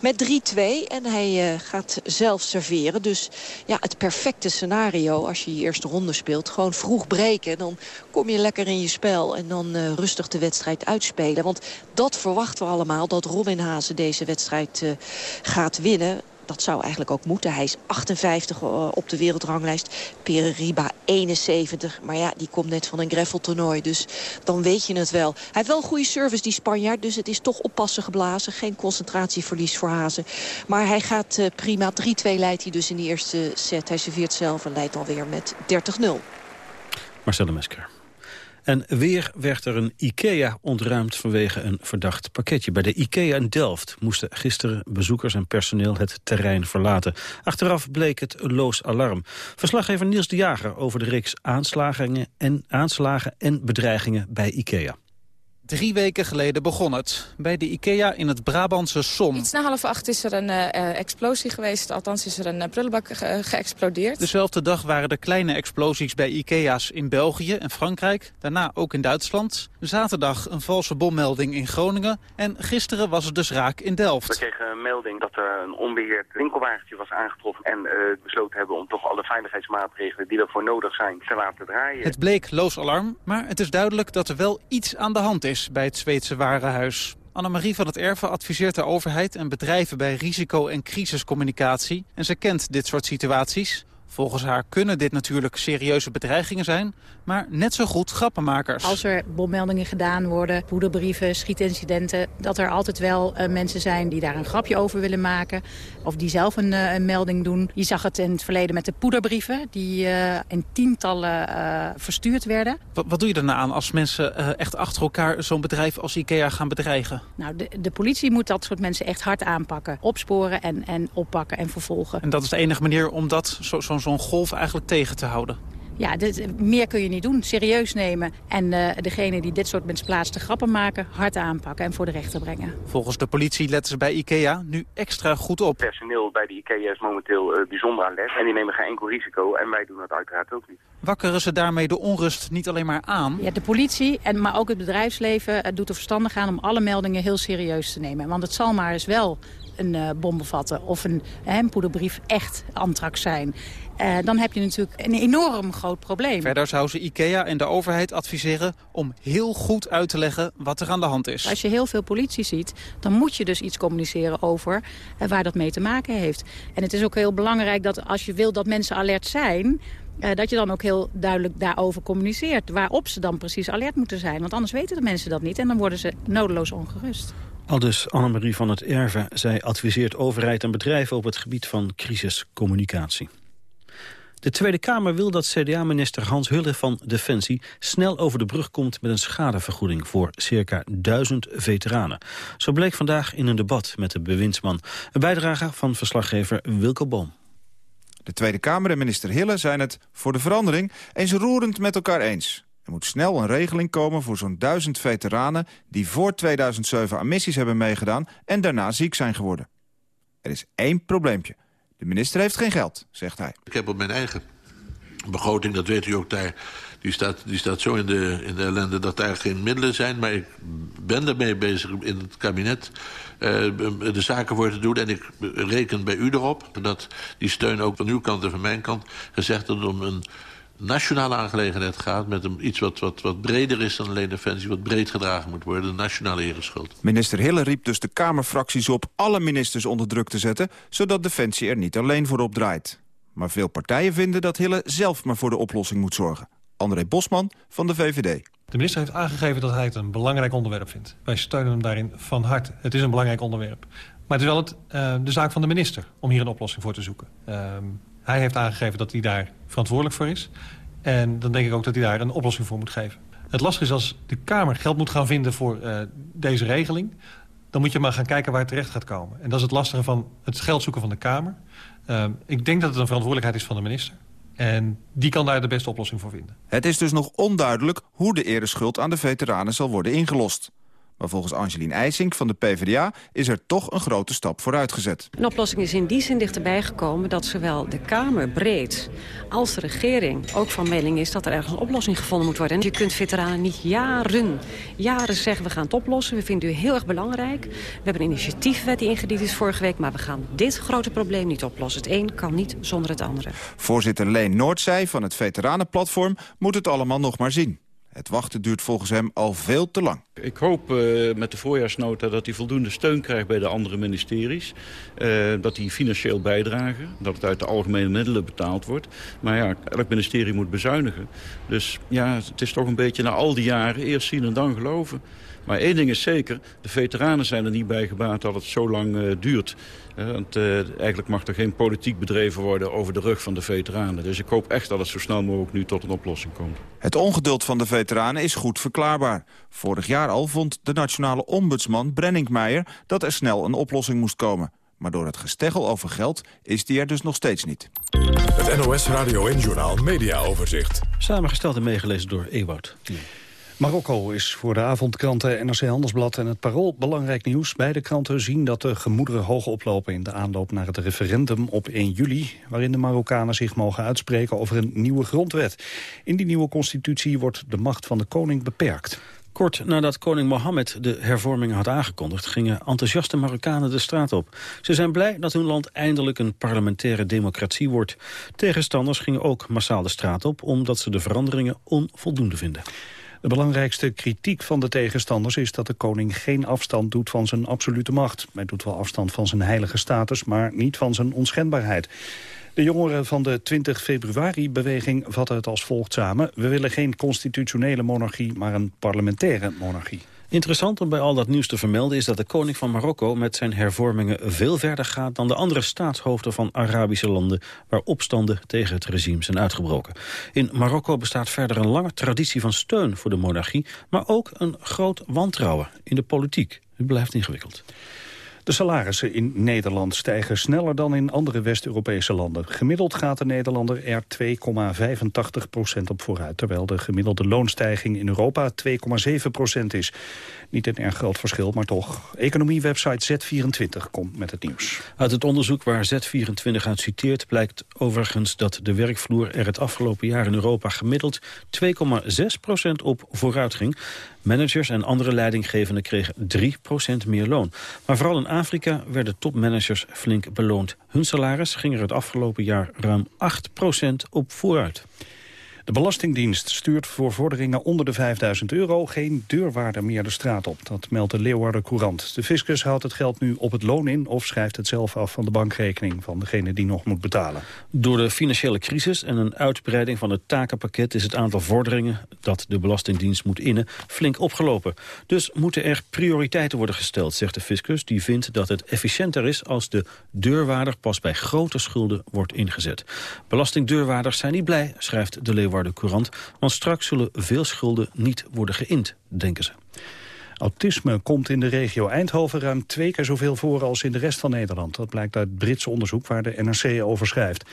Met 3-2 en hij gaat zelf serveren. Dus ja, het perfecte scenario als je je eerste ronde speelt. Gewoon vroeg breken, dan kom je lekker in je spel. En dan rustig de wedstrijd uitspelen. Want dat verwachten we allemaal, dat Robin Haase deze wedstrijd gaat winnen dat zou eigenlijk ook moeten. Hij is 58 eh, op de wereldranglijst. Pere Riba 71. Maar ja, die komt net van een greffeltoernooi. Dus dan weet je het wel. Hij heeft wel een goede service, die Spanjaard. Dus het is toch oppassen geblazen. Geen concentratieverlies voor Hazen. Maar hij gaat uh, prima. 3-2 leidt hij dus in de eerste set. Hij serveert zelf en leidt alweer met 30-0. Marcelo Mesker. En weer werd er een IKEA ontruimd vanwege een verdacht pakketje. Bij de IKEA in Delft moesten gisteren bezoekers en personeel het terrein verlaten. Achteraf bleek het loos alarm. Verslaggever Niels de Jager over de reeks aanslagen en, aanslagen en bedreigingen bij IKEA. Drie weken geleden begon het. Bij de IKEA in het Brabantse Som. Iets na half acht is er een uh, explosie geweest. Althans is er een uh, prullenbak ge geëxplodeerd. Dezelfde dag waren er kleine explosies bij IKEA's in België en Frankrijk. Daarna ook in Duitsland. Zaterdag een valse bommelding in Groningen. En gisteren was het dus raak in Delft. We kregen een melding dat er een onbeheerd winkelwagentje was aangetroffen. En besloten hebben om toch alle veiligheidsmaatregelen die ervoor nodig zijn te laten draaien. Het bleek loos alarm. Maar het is duidelijk dat er wel iets aan de hand is bij het Zweedse Warenhuis. Annemarie van het Erven adviseert de overheid en bedrijven bij risico- en crisiscommunicatie. En ze kent dit soort situaties. Volgens haar kunnen dit natuurlijk serieuze bedreigingen zijn, maar net zo goed grappenmakers. Als er bommeldingen gedaan worden, poederbrieven, schietincidenten... dat er altijd wel uh, mensen zijn die daar een grapje over willen maken... of die zelf een, uh, een, melding doen. Je zag het in het verleden met de poederbrieven... die uh, in tientallen verstuurd werden. Wat, wat, doe je daarna aan als mensen echt achter elkaar... zo'n bedrijf als IKEA gaan bedreigen? Nou, de, de, politie moet dat soort mensen echt hard aanpakken. Opsporen en, en oppakken en vervolgen. En dat is de enige manier om dat, zo'n zo, zo'n golf eigenlijk tegen te houden? Ja, dit, meer kun je niet doen. Serieus nemen. En uh, degene die dit soort misplaatste grappen maken... hard aanpakken en voor de rechter brengen. Volgens de politie letten ze bij IKEA nu extra goed op. Personeel bij de IKEA is momenteel uh, bijzonder alert. En die nemen geen enkel risico. En wij doen dat uiteraard ook niet. Wakkeren ze daarmee de onrust niet alleen maar aan? Ja, de politie, en, maar ook het bedrijfsleven... Het doet er verstandig aan om alle meldingen heel serieus te nemen. Want het zal maar eens wel een uh, bom bevatten of een, een poederbrief echt antrax zijn. Uh, dan heb je natuurlijk een enorm groot probleem. Verder zou ze IKEA en de overheid adviseren om heel goed uit te leggen wat er aan de hand is. Als je heel veel politie ziet, dan moet je dus iets communiceren over uh, waar dat mee te maken heeft. En het is ook heel belangrijk dat als je wil dat mensen alert zijn... Uh, dat je dan ook heel duidelijk daarover communiceert. Waarop ze dan precies alert moeten zijn. Want anders weten de mensen dat niet en dan worden ze nodeloos ongerust. Aldus Annemarie van het Erven. Zij adviseert overheid en bedrijven op het gebied van crisiscommunicatie. De Tweede Kamer wil dat CDA-minister Hans Hulle van Defensie snel over de brug komt met een schadevergoeding voor circa duizend veteranen. Zo bleek vandaag in een debat met de bewindsman. Een bijdrage van verslaggever Wilco Boom. De Tweede Kamer en minister Hille zijn het voor de verandering eens roerend met elkaar eens. Er moet snel een regeling komen voor zo'n duizend veteranen... die voor 2007 aan missies hebben meegedaan en daarna ziek zijn geworden. Er is één probleempje. De minister heeft geen geld, zegt hij. Ik heb op mijn eigen begroting, dat weet u ook daar... die staat, die staat zo in de, in de ellende dat daar geen middelen zijn... maar ik ben daarmee bezig in het kabinet uh, de zaken voor te doen... en ik reken bij u erop dat die steun ook van uw kant en van mijn kant... gezegd wordt om een nationale aangelegenheid gaat... met een, iets wat, wat, wat breder is dan alleen defensie... wat breed gedragen moet worden, de nationale ereschuld. Minister Hille riep dus de Kamerfracties op... alle ministers onder druk te zetten... zodat defensie er niet alleen voor opdraait. Maar veel partijen vinden dat Hille zelf maar voor de oplossing moet zorgen. André Bosman van de VVD. De minister heeft aangegeven dat hij het een belangrijk onderwerp vindt. Wij steunen hem daarin van harte. Het is een belangrijk onderwerp. Maar het is wel het, uh, de zaak van de minister om hier een oplossing voor te zoeken. Uh, hij heeft aangegeven dat hij daar verantwoordelijk voor is. En dan denk ik ook dat hij daar een oplossing voor moet geven. Het lastige is als de Kamer geld moet gaan vinden voor uh, deze regeling... dan moet je maar gaan kijken waar het terecht gaat komen. En dat is het lastige van het geld zoeken van de Kamer. Uh, ik denk dat het een verantwoordelijkheid is van de minister. En die kan daar de beste oplossing voor vinden. Het is dus nog onduidelijk hoe de ereschuld aan de veteranen zal worden ingelost. Maar volgens Angelien IJsink van de PvdA is er toch een grote stap vooruit gezet. Een oplossing is in die zin dichterbij gekomen dat zowel de Kamer breed als de regering ook van mening is dat er ergens een oplossing gevonden moet worden. En je kunt veteranen niet jaren, jaren zeggen we gaan het oplossen. We vinden u heel erg belangrijk. We hebben een initiatiefwet die ingediend is vorige week, maar we gaan dit grote probleem niet oplossen. Het een kan niet zonder het andere. Voorzitter Leen Noordzij van het Veteranenplatform moet het allemaal nog maar zien. Het wachten duurt volgens hem al veel te lang. Ik hoop uh, met de voorjaarsnota dat hij voldoende steun krijgt bij de andere ministeries. Uh, dat die financieel bijdragen, dat het uit de algemene middelen betaald wordt. Maar ja, elk ministerie moet bezuinigen. Dus ja, het is toch een beetje na al die jaren eerst zien en dan geloven. Maar één ding is zeker, de veteranen zijn er niet bij gebaat dat het zo lang uh, duurt. Uh, want uh, eigenlijk mag er geen politiek bedreven worden over de rug van de veteranen. Dus ik hoop echt dat het zo snel mogelijk nu tot een oplossing komt. Het ongeduld van de veteranen is goed verklaarbaar. Vorig jaar al vond de nationale ombudsman Brenningmeijer dat er snel een oplossing moest komen. Maar door het gesteggel over geld is die er dus nog steeds niet. Het NOS Radio en Journaal Media Overzicht. Samengesteld en meegelezen door Ewout. Marokko is voor de avondkranten NRC Handelsblad en het Parool belangrijk nieuws. Beide kranten zien dat de gemoederen hoog oplopen in de aanloop naar het referendum op 1 juli... waarin de Marokkanen zich mogen uitspreken over een nieuwe grondwet. In die nieuwe constitutie wordt de macht van de koning beperkt. Kort nadat koning Mohammed de hervormingen had aangekondigd... gingen enthousiaste Marokkanen de straat op. Ze zijn blij dat hun land eindelijk een parlementaire democratie wordt. Tegenstanders gingen ook massaal de straat op... omdat ze de veranderingen onvoldoende vinden. De belangrijkste kritiek van de tegenstanders is dat de koning geen afstand doet van zijn absolute macht. Hij doet wel afstand van zijn heilige status, maar niet van zijn onschendbaarheid. De jongeren van de 20 februari-beweging vatten het als volgt samen. We willen geen constitutionele monarchie, maar een parlementaire monarchie. Interessant om bij al dat nieuws te vermelden is dat de koning van Marokko met zijn hervormingen veel verder gaat dan de andere staatshoofden van Arabische landen waar opstanden tegen het regime zijn uitgebroken. In Marokko bestaat verder een lange traditie van steun voor de monarchie, maar ook een groot wantrouwen in de politiek. Het blijft ingewikkeld. De salarissen in Nederland stijgen sneller dan in andere West-Europese landen. Gemiddeld gaat de Nederlander er 2,85 procent op vooruit... terwijl de gemiddelde loonstijging in Europa 2,7 procent is. Niet een erg groot verschil, maar toch. Economiewebsite Z24 komt met het nieuws. Uit het onderzoek waar Z24 uit citeert... blijkt overigens dat de werkvloer er het afgelopen jaar in Europa... gemiddeld 2,6 procent op vooruit ging. Managers en andere leidinggevenden kregen 3 procent meer loon. Maar vooral in Afrika werden topmanagers flink beloond. Hun salaris ging er het afgelopen jaar ruim 8% op vooruit. De Belastingdienst stuurt voor vorderingen onder de 5000 euro geen deurwaarder meer de straat op. Dat meldt de Leeuwarden Courant. De fiscus houdt het geld nu op het loon in of schrijft het zelf af van de bankrekening van degene die nog moet betalen. Door de financiële crisis en een uitbreiding van het takenpakket is het aantal vorderingen dat de Belastingdienst moet innen flink opgelopen. Dus moeten er prioriteiten worden gesteld, zegt de fiscus. Die vindt dat het efficiënter is als de deurwaarder pas bij grote schulden wordt ingezet. Belastingdeurwaarders zijn niet blij, schrijft de Leeuwarden Want straks zullen veel schulden niet worden geïnd, denken ze. Autisme komt in de regio Eindhoven ruim twee keer zoveel voor als in de rest van Nederland. Dat blijkt uit Brits onderzoek waar de NRC over schrijft.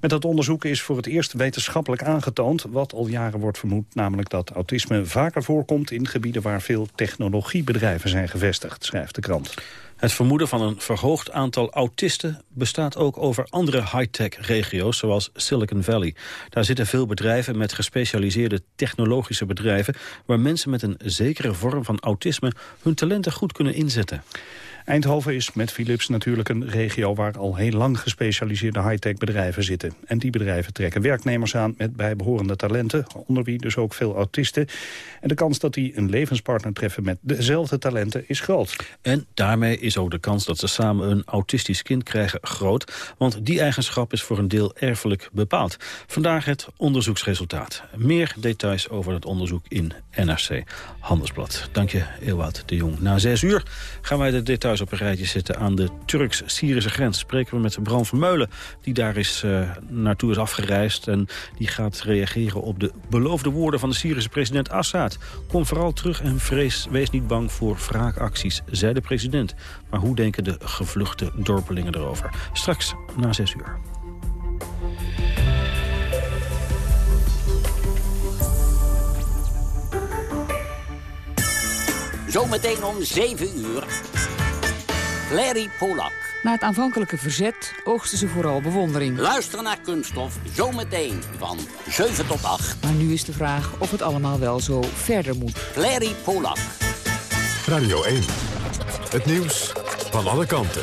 Met dat onderzoek is voor het eerst wetenschappelijk aangetoond wat al jaren wordt vermoed, namelijk dat autisme vaker voorkomt in gebieden waar veel technologiebedrijven zijn gevestigd, schrijft de krant. Het vermoeden van een verhoogd aantal autisten bestaat ook over andere high-tech regio's, zoals Silicon Valley. Daar zitten veel bedrijven met gespecialiseerde technologische bedrijven, waar mensen met een zekere vorm van autisme hun talenten goed kunnen inzetten. Eindhoven is met Philips natuurlijk een regio waar al heel lang gespecialiseerde high-tech bedrijven zitten. En die bedrijven trekken werknemers aan met bijbehorende talenten, onder wie dus ook veel autisten. En de kans dat die een levenspartner treffen met dezelfde talenten is groot. En daarmee is ook de kans dat ze samen een autistisch kind krijgen groot, want die eigenschap is voor een deel erfelijk bepaald. Vandaag het onderzoeksresultaat. Meer details over het onderzoek in NRC Handelsblad. Dank je, Ewout de Jong. Na zes uur gaan wij de details op een rijtje zitten aan de Turks-Syrische grens. Spreken we met Bram Vermeulen, die daar is, uh, naartoe is afgereisd... en die gaat reageren op de beloofde woorden van de Syrische president Assad. Kom vooral terug en vrees, wees niet bang voor wraakacties, zei de president. Maar hoe denken de gevluchte dorpelingen erover? Straks na zes uur. Zometeen om 7 uur. Larry Polak. Na het aanvankelijke verzet oogsten ze vooral bewondering. Luister naar Kunststof, zometeen van 7 tot 8. Maar nu is de vraag of het allemaal wel zo verder moet. Larry Polak. Radio 1. Het nieuws van alle kanten.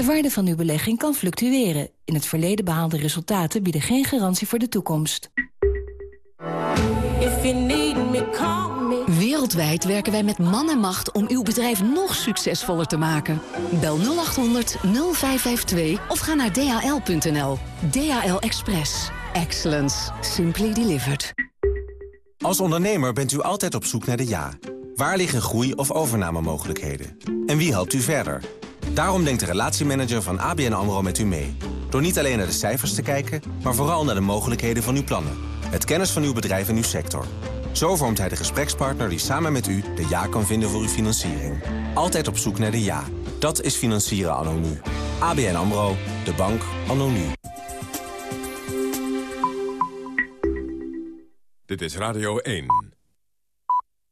De waarde van uw belegging kan fluctueren. In het verleden behaalde resultaten bieden geen garantie voor de toekomst. Wereldwijd werken wij met man en macht om uw bedrijf nog succesvoller te maken. Bel 0800 0552 of ga naar dhl.nl. DHL Express. Excellence. Simply delivered. Als ondernemer bent u altijd op zoek naar de ja. Waar liggen groei- of overnamemogelijkheden? En wie helpt u verder? Daarom denkt de relatiemanager van ABN AMRO met u mee. Door niet alleen naar de cijfers te kijken, maar vooral naar de mogelijkheden van uw plannen. Het kennis van uw bedrijf en uw sector. Zo vormt hij de gesprekspartner die samen met u de ja kan vinden voor uw financiering. Altijd op zoek naar de ja. Dat is financieren anno nu. ABN AMRO, de bank anno nu. Dit is Radio 1.